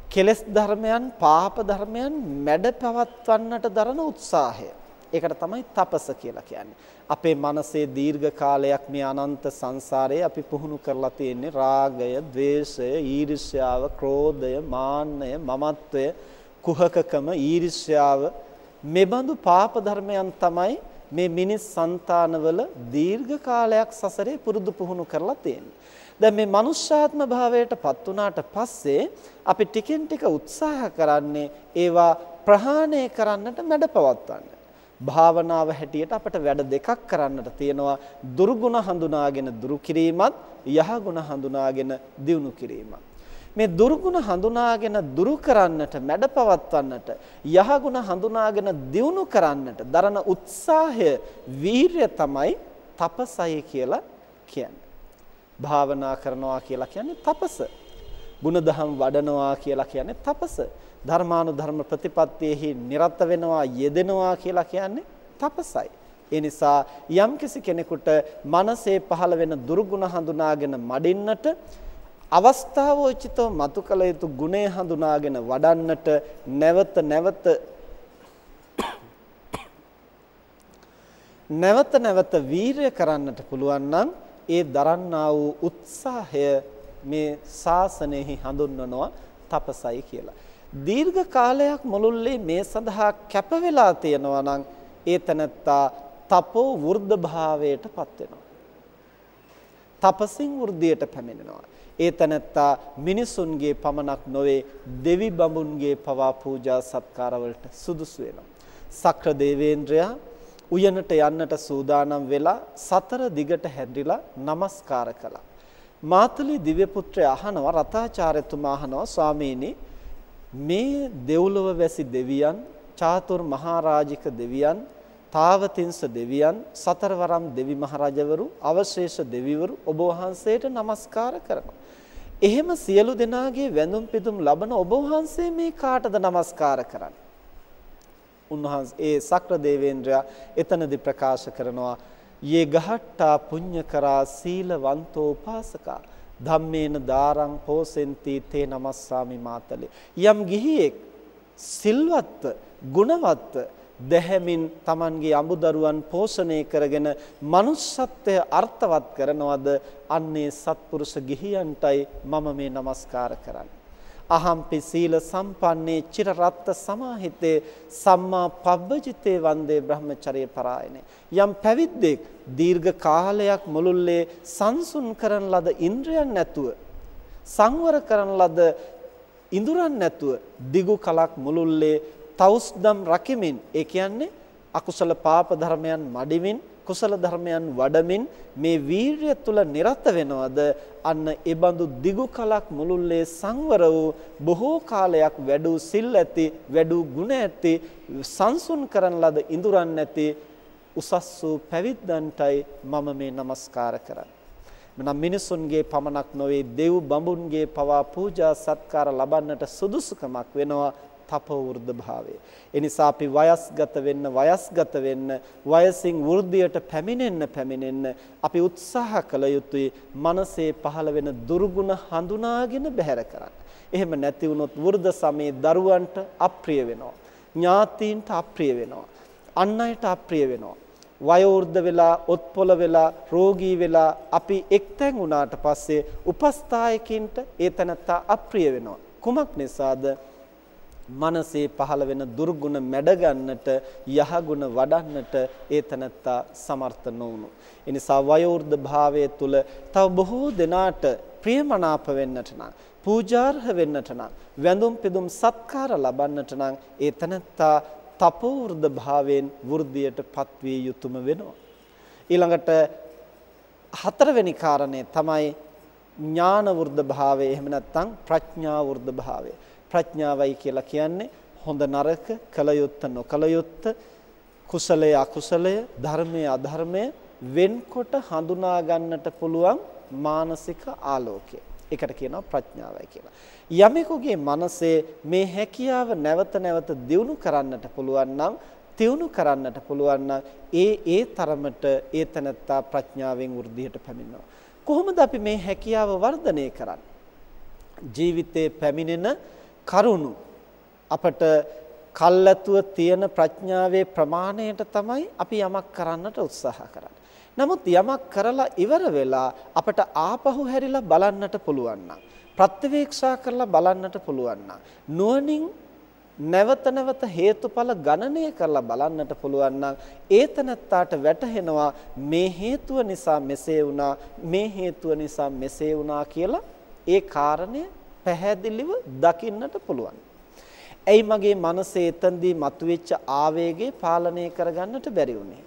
කෙලෙස් ධර්මයන් පාප ධර්මයන් මැඩ පවත්වන්නට දරන උත්සාහය. ඒකට තමයි තපස කියලා කියන්නේ. අපේ මනසේ දීර්ඝ කාලයක් මේ අනන්ත සංසාරයේ අපි පුහුණු කරලා තියෙන්නේ රාගය, ద్వේෂය, ඊර්ෂ්‍යාව, ක්‍රෝධය, මාන්නය, මමත්වය, කුහකකම, ඊර්ෂ්‍යාව මෙබඳු පාප ධර්මයන් තමයි මේ මිනිස් సంతානවල දීර්ඝ කාලයක් සසරේ පුරුදු පුහුණු කරලා තියෙන්නේ. දැන් මේ මනුෂ්‍යාත්ම භාවයටපත් වුණාට පස්සේ අපි ටිකෙන් ටික උත්සාහ කරන්නේ ඒවා ප්‍රහාණය කරන්නට මැඩපවත්වන්න. භාවනාව හැටියට අපිට වැඩ දෙකක් කරන්නට තියෙනවා දුර්ගුණ හඳුනාගෙන දුරු කිරීමත් යහගුණ හඳුනාගෙන දියුණු කිරීමත්. මේ දුර්ගුණ හඳුනාගෙන දුරු කරන්නට මැඩපවත්වන්නට යහගුණ හඳුනාගෙන දියුණු කරන්නට දරන උත්සාහය වීරය තමයි තපසය කියලා කියන්නේ. භාවනා කරනවා කියලා කියන්නේ තපස. ಗುಣධම් වඩනවා කියලා කියන්නේ තපස. ධර්මානුධර්ම ප්‍රතිපත්තියෙහි නිරත වෙනවා යෙදෙනවා කියලා කියන්නේ තපසයි. ඒ නිසා යම්කිසි කෙනෙකුට මනසේ පහළ වෙන දුර්ගුණ හඳුනාගෙන මඩින්නට අවස්ථාවෝචිතව මතු කළ යුතු ගුණය හඳුනාගෙන වඩන්නට නැවත නැවත නැවත නැවත වීරය කරන්නට පුළුවන් නම් ඒ දරන්නා වූ උත්සාහය මේ ශාසනයෙහි හඳුන්වනවා තපසයි කියලා. දීර්ඝ කාලයක් මුළුල්ලේ මේ සඳහා කැප වෙලා තියෙනවා නම් ඒ තනත්තා තපෝ වෘද්ධ භාවයටපත් වෙනවා. තපසින් වෘද්ධියට පැමිණෙනවා. ඒ තනත්තා මිනිසුන්ගේ පමණක් නොවේ දෙවි බඹුන්ගේ පවා පූජා සත්කාරවලට සුදුසු වෙනවා. සක්‍ර දේවේන්ද්‍රයා උයනට යන්නට සූදානම් වෙලා සතර දිගට හැදිලා নমස්කාර කළා. මාතුලි දිව්‍ය පුත්‍රයා අහනවා රතාචාර්යතුමා අහනවා ස්වාමීනි මේ දෙව්ලොව වැසි දෙවියන් චාතුර් මහරජික දෙවියන් තාවතින්ස දෙවියන් සතරවරම් දෙවි මහරජවරු අවශේෂ දෙවිවරු ඔබ වහන්සේට নমස්කාර කරනවා. එහෙම සියලු දෙනාගේ වැඳුම් පිදුම් ලබන ඔබ වහන්සේ මේ කාටද নমස්කාර කරන්නේ? උන්වහන්සේ ඒ සක්‍ර දෙවේන්ද්‍රයා එතනදී ප්‍රකාශ කරනවා යේ ගහට්ටා පුඤ්ඤකරා සීලවන්තෝ උපාසකා. ධම්මේන දාරං පෝසෙන්ති තේ නමස්සාමි මාතලේ. යම් ගිහියෙක් සිල්වත්ව ගුණවත්ව දැහැමින් Tamanගේ අමුදරුවන් පෝෂණය කරගෙන manussත්වය අර්ථවත් කරනවද? අන්නේ සත්පුරුෂ ගිහියන්ටයි මම මේ নমස්කාර කරන්නේ. අහම්පි සීල සම්පන්නේ චිරරත්ත සමාහිතේ සම්මා පබ්බජිතේ වන්දේ බ්‍රහ්මචර්ය පරායනේ. යම් පැවිද්දෙක් දීර්ඝ කාලයක් මුළුල්ලේ සංසුන් කරන ලද ඉන්ද්‍රයන් නැතුව සංවර කරන ලද ඉඳුරන් නැතුව දිගු කලක් මුළුල්ලේ තවුස්දම් රකිමින් ඒ කියන්නේ අකුසල පාප ධර්මයන් මඩිමින් කුසල ධර්මයන් වඩමින් මේ වීරිය තුල නිරත වෙනවද? අන්න ඒ බඳු දිගු කලක් මුළුල්ලේ සංවර වූ බොහෝ කාලයක් වැඩූ සිල් ඇති වැඩූ ගුණ ඇති සංසුන් කරන ලද ඉඳුරන් නැති උසස් වූ පැවිද්දන්ටයි මම මේ নমස්කාර කරන්නේ. මනම් මිනිසුන්ගේ පමණක් නොවේ දෙව් බඹුන්ගේ පවා පූජා සත්කාර ලබන්නට සුදුසුකමක් වෙනවා. තපෝවෘද්ධ භාවය. ඒ නිසා අපි වයස්ගත වෙන්න වයස්ගත වෙන්න වයසින් වෘද්ධියට පැමිණෙන්න පැමිණෙන්න අපි උත්සාහ කළ යුතුයි මනසේ පහළ වෙන දුර්ගුණ හඳුනාගෙන බැහැර කරන්න. එහෙම නැති වුණොත් වෘද්ධ සමයේ දරුවන්ට අප්‍රිය වෙනවා. ඥාතීන්ට අප්‍රිය වෙනවා. අන් අයට අප්‍රිය වෙනවා. වයෝවෘද්ධ වෙලා ඔත්පොළ වෙලා රෝගී වෙලා අපි එක්තැන් වුණාට පස්සේ උපස්ථායකින්ට ඒ තැනත්තා අප්‍රිය වෙනවා. කුමක් නිසාද? මනසේ පහළ වෙන දුර්ගුණ මැඩ ගන්නට යහගුණ වඩන්නට ඒ තනත්තා සමර්ථ නොවුණු. ඒ නිසා වයෝවෘද්ධ භාවයේ තුල තව බොහෝ දෙනාට ප්‍රියමනාප වෙන්නට නම් පූජාර්හ වෙන්නට නම් වැඳුම් පිදුම් සත්කාර ලබන්නට නම් ඒ තනත්තා තපෝවෘද්ධ භාවයෙන් වෘද්ධියට පත්විය යුතුයම වෙනවා. ඊළඟට හතරවෙනි කාරණේ තමයි ඥාන වෘද්ධ භාවය එහෙම නැත්නම් ප්‍රඥා වෘද්ධ භාවය. ප්‍රඥාවයි කියලා කියන්නේ හොඳ නරක, කල යුත්ත නොකල යුත්ත, කුසලයේ අකුසලය, ධර්මයේ අධර්මය වෙන්කොට හඳුනා ගන්නට පුළුවන් මානසික ආලෝකය. ඒකට කියනවා ප්‍රඥාවයි කියලා. යමෙකුගේ මනසේ මේ හැකියාව නැවත නැවත දියුණු කරන්නට පුළුවන් නම් තියුණු කරන්නට පුළුවන් නම් ඒ ඒ තරමට ඒ තනත්තා ප්‍රඥාවෙන් වෘද්ධියට පැමිණෙනවා. කොහොමද අපි මේ හැකියාව වර්ධනය කරන්නේ? ජීවිතේ පැමිණෙන කරුණු අපට කල්ැතුව තියෙන ප්‍රඥාවේ ප්‍රමාණයට තමයි අපි යමක් කරන්නට උත්සාහ කරන්නේ. නමුත් යමක් කරලා ඉවර වෙලා අපට ආපහු හැරිලා බලන්නට පුළුවන් නම් ප්‍රත්‍යවේක්ෂා කරලා බලන්නට පුළුවන් නම් නුවණින් නැවත නැවත හේතුඵල ගණනය කරලා බලන්නට පුළුවන් නම් ඒතනත්තාට වැටහෙනවා මේ හේතුව නිසා මෙසේ වුණා මේ හේතුව නිසා මෙසේ වුණා කියලා ඒ කාරණය පැහැදිලිව දකින්නට පුළුවන්. ඇයි මගේ මනසේ එතනදී මතුවෙච්ච ආවේගේ පාලනය කරගන්නට බැරි වුනේ?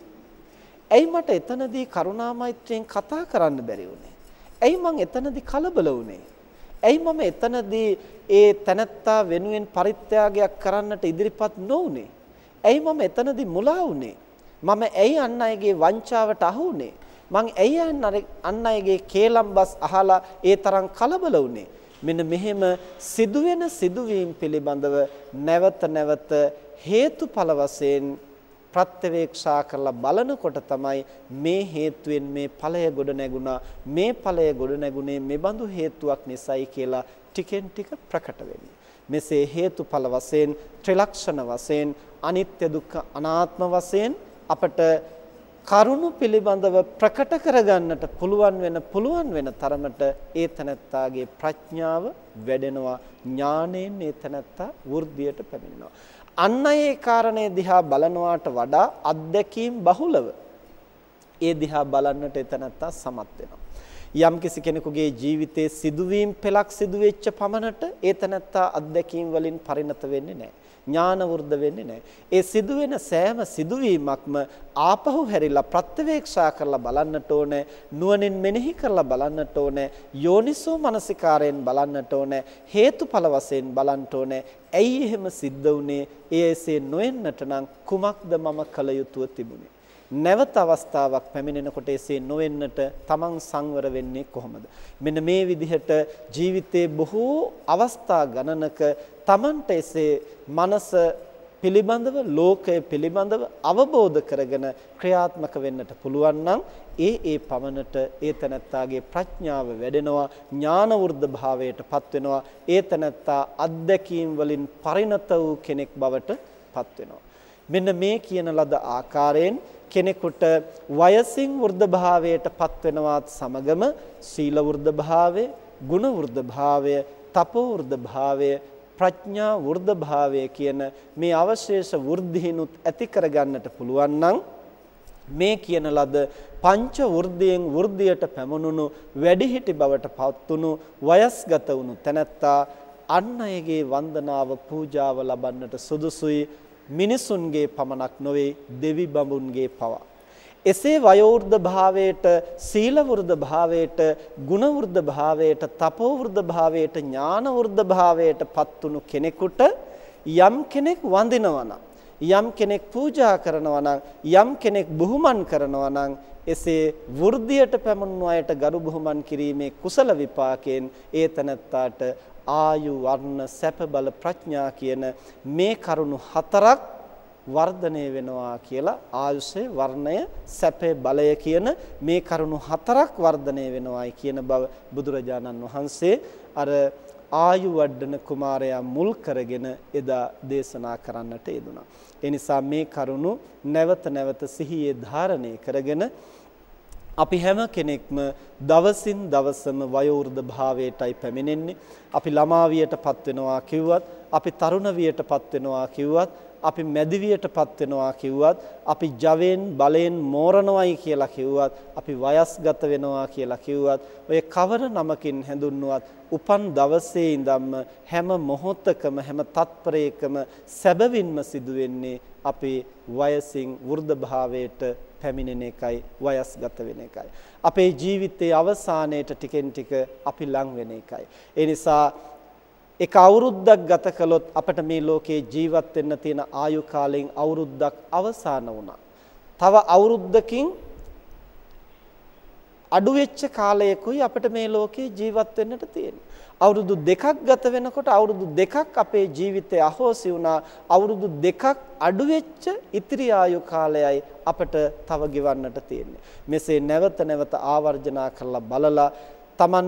ඇයි මට එතනදී කරුණා මෛත්‍රියෙන් කතා කරන්න බැරි වුනේ? ඇයි මං එතනදී කලබල වුනේ? ඇයි මම එතනදී ඒ තනත්තා වෙනුවෙන් පරිත්‍යාගයක් කරන්නට ඉදිරිපත් නොවුනේ? ඇයි මම එතනදී මුලා වුනේ? මම ඇයි අන් අයගේ වංචාවට අහු වුනේ? මං ඇයි අන් අයගේ කේලම්බස් අහලා ඒ තරම් කලබල වුනේ? මෙන්න මෙහෙම සිදුවෙන සිදුවීම් පිළිබඳව නැවත නැවත හේතුඵල වශයෙන් ප්‍රත්‍යවේක්ෂා කරලා බලනකොට තමයි මේ හේතුවෙන් මේ ඵලය ගොඩ නැගුණා මේ ඵලය ගොඩ නැගුණේ මෙබඳු හේතුවක් නිසායි කියලා ටිකෙන් ටික ප්‍රකට වෙන්නේ. මෙසේ හේතුඵල වශයෙන් ත්‍රිලක්ෂණ වශයෙන් අනිත්‍ය දුක්ඛ අනාත්ම වශයෙන් අපට කරුණු පිළිබඳව ප්‍රකට කරගන්නට පුළුවන් වෙන පුළුවන් වෙන තරමට ඒ තනත්තාගේ ප්‍රඥාව වැඩෙනවා. ඥාණයෙන් ඒ තනත්තා වෘද්ධියට පැමිණෙනවා. අන්න ඒ කාරණේ දිහා බලනවාට වඩා අත්දැකීම් බහුලව ඒ දිහා බලන්නට ඒ තනත්තා සමත් වෙනවා. යම්කිසි කෙනෙකුගේ ජීවිතයේ සිදුවීම් පෙළක් සිදු වෙච්ච පමණට ඒ තනත්තා අත්දැකීම් වලින් පරිණත වෙන්නේ නැහැ. ඥාන වෘද්ධ වෙන්නේ නැහැ. ඒ සිදුවෙන සෑම සිදුවීමක්ම ආපහු හැරිලා ප්‍රත්‍යවේක්ෂා කරලා බලන්නට ඕනේ, නුවණින් මෙනෙහි කරලා බලන්නට ඕනේ, යෝනිසෝ මනසිකාරයෙන් බලන්නට ඕනේ, හේතුඵල වශයෙන් බලන්නට ඕනේ. ඇයි එහෙම සිද්ධ වුනේ? ඒ එසේ නොවෙන්නට නම් කුමක්ද මම කළ යුතුව තිබුණේ? නැවත අවස්ථාවක් පැමිණෙනකොට එසේ නොවෙන්නට තමන් සංවර වෙන්නේ කොහොමද? මෙන්න මේ විදිහට ජීවිතේ බොහෝ අවස්ථා ගණනක තමන්ට එසේ මනස පිළිබඳව ලෝකය පිළිබඳව අවබෝධ කරගෙන ක්‍රියාත්මක වෙන්නට පුළුවන් නම් ඒ ඒ පමණට ඒ තනත්තාගේ ප්‍රඥාව වැඩෙනවා ඥාන වෘද්ධ භාවයටපත් වෙනවා ඒ තනත්තා අත්දැකීම් වලින් පරිණත වූ කෙනෙක් බවට පත් වෙනවා මෙන්න මේ කියන ලද ආකාරයෙන් කෙනෙකුට වයසින් වෘද්ධ භාවයට පත් වෙනවත් සමගම සීල වෘද්ධ භාවය, ගුණ වෘද්ධ භාවය, තපෝ වෘද්ධ භාවය, ප්‍රඥා වෘද්ධ භාවය කියන මේ අවශේෂ වෘද්ධිනුත් ඇති කරගන්නට පුළුවන් නම් මේ කියන ලද පංච වෘද්ධියෙන් වෘද්ධියට පැමුණුණු වැඩිහිටි බවට පත්තුණු වයස්ගත වුණු තැනැත්තා අන් අයගේ වන්දනාව පූජාව ලබන්නට සුදුසුයි. මිනිසුන්ගේ පමණක් නොවේ දෙවි බඹුන්ගේ පවා. එසේ වයෝවෘද්ධ භාවයට, සීල වෘද්ධ භාවයට, ගුණ වෘද්ධ භාවයට, තපෝ වෘද්ධ භාවයට, ඥාන වෘද්ධ භාවයට පත්තුණු කෙනෙකුට යම් කෙනෙක් වඳිනවා නම්, යම් කෙනෙක් පූජා කරනවා නම්, යම් කෙනෙක් බුහුමන් කරනවා නම් එසේ වෘද්ධියට පැමුණු අයට ගරු බුහුමන් කිරීමේ කුසල විපාකයෙන් ඒ තනත්තාට ආයු වර්ණ සැප බල ප්‍රඥා කියන මේ කරුණු හතරක් වර්ධනය වෙනවා කියලා ආයුෂේ වර්ණය සැපේ බලය කියන මේ කරුණු හතරක් වර්ධනය වෙනවායි කියන බව බුදුරජාණන් වහන්සේ අර ආයු වඩන කුමාරයා මුල් කරගෙන එදා දේශනා කරන්නට යෙදුනා. ඒ නිසා මේ කරුණු නැවත නැවත සිහියේ ධාරණය කරගෙන අපි හැම කෙනෙක්ම දවසින් දවසම වයෝවෘද්ධ භාවයටයි පැමිණෙන්නේ. අපි ළමාවියටපත් වෙනවා කිව්වත්, අපි තරුණ වියටපත් වෙනවා කිව්වත්, අපි මැදිවියටපත් වෙනවා කිව්වත්, අපි ජවෙන් බලෙන් මෝරණවයි කියලා කිව්වත්, අපි වයස්ගත වෙනවා කියලා කිව්වත්, ඔය කවර නමකින් හැඳුන්වුවත් උපන් දවසේ ඉඳන්ම හැම මොහොතකම හැම තත්පරයකම සැබවින්ම සිදුවෙන්නේ අපේ වයසින් වෘද්ධ භාවයට පැමිණෙන එකයි වයස්ගත වෙන එකයි. අපේ ජීවිතයේ අවසානයේට ටිකෙන් ටික අපි ලං වෙන එකයි. ඒ නිසා එක අවුරුද්දක් ගත කළොත් අපිට මේ ලෝකේ ජීවත් වෙන්න තියෙන ආයු කාලයෙන් අවුරුද්දක් අවසන් වුණා. තව අවුරුද්දකින් අඩු වෙච්ච කාලයකයි අපිට මේ ලෝකේ ජීවත් වෙන්නට තියෙන්නේ. අවුරුදු දෙකක් ගත වෙනකොට අවුරුදු දෙකක් අපේ ජීවිතය අහෝසි වුණා. අවුරුදු දෙකක් අඩු වෙච්ච ඉතිරි ආයු කාලයයි අපට තව ගෙවන්නට තියෙන්නේ. මෙසේ නැවත නැවත ආවර්ජනා කරලා බලලා Taman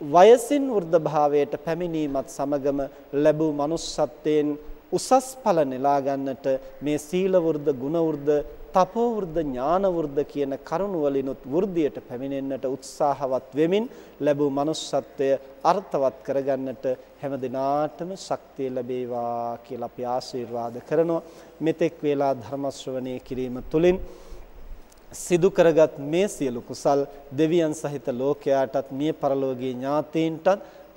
වයසින් වෘද්ධ භාවයට පැමිණීමත් සමගම ලැබූ manussත්වයෙන් උසස් ඵල නෙලා ගන්නට මේ සීල වෘද්ධ ගුණ වෘද්ධ තපෝ වෘද්ධ ඥාන වෘද්ධ කියන කරුණු වලිනුත් වෘද්ධියට පැමිණෙන්නට උත්සාහවත් වෙමින් ලැබූ manussත්වය අර්ථවත් කරගන්නට හැම දිනාටම ශක්තිය ලැබේවා කියලා අපි ආශිර්වාද කරනවා. මෙතෙක් වේලා ධර්ම ශ්‍රවණය කිරීම තුළින් සිදු කරගත් මේ සියලු කුසල් දෙවියන් සහිත ලෝකයාටත් මිය පරලෝකීය ඥාතීන්ටත්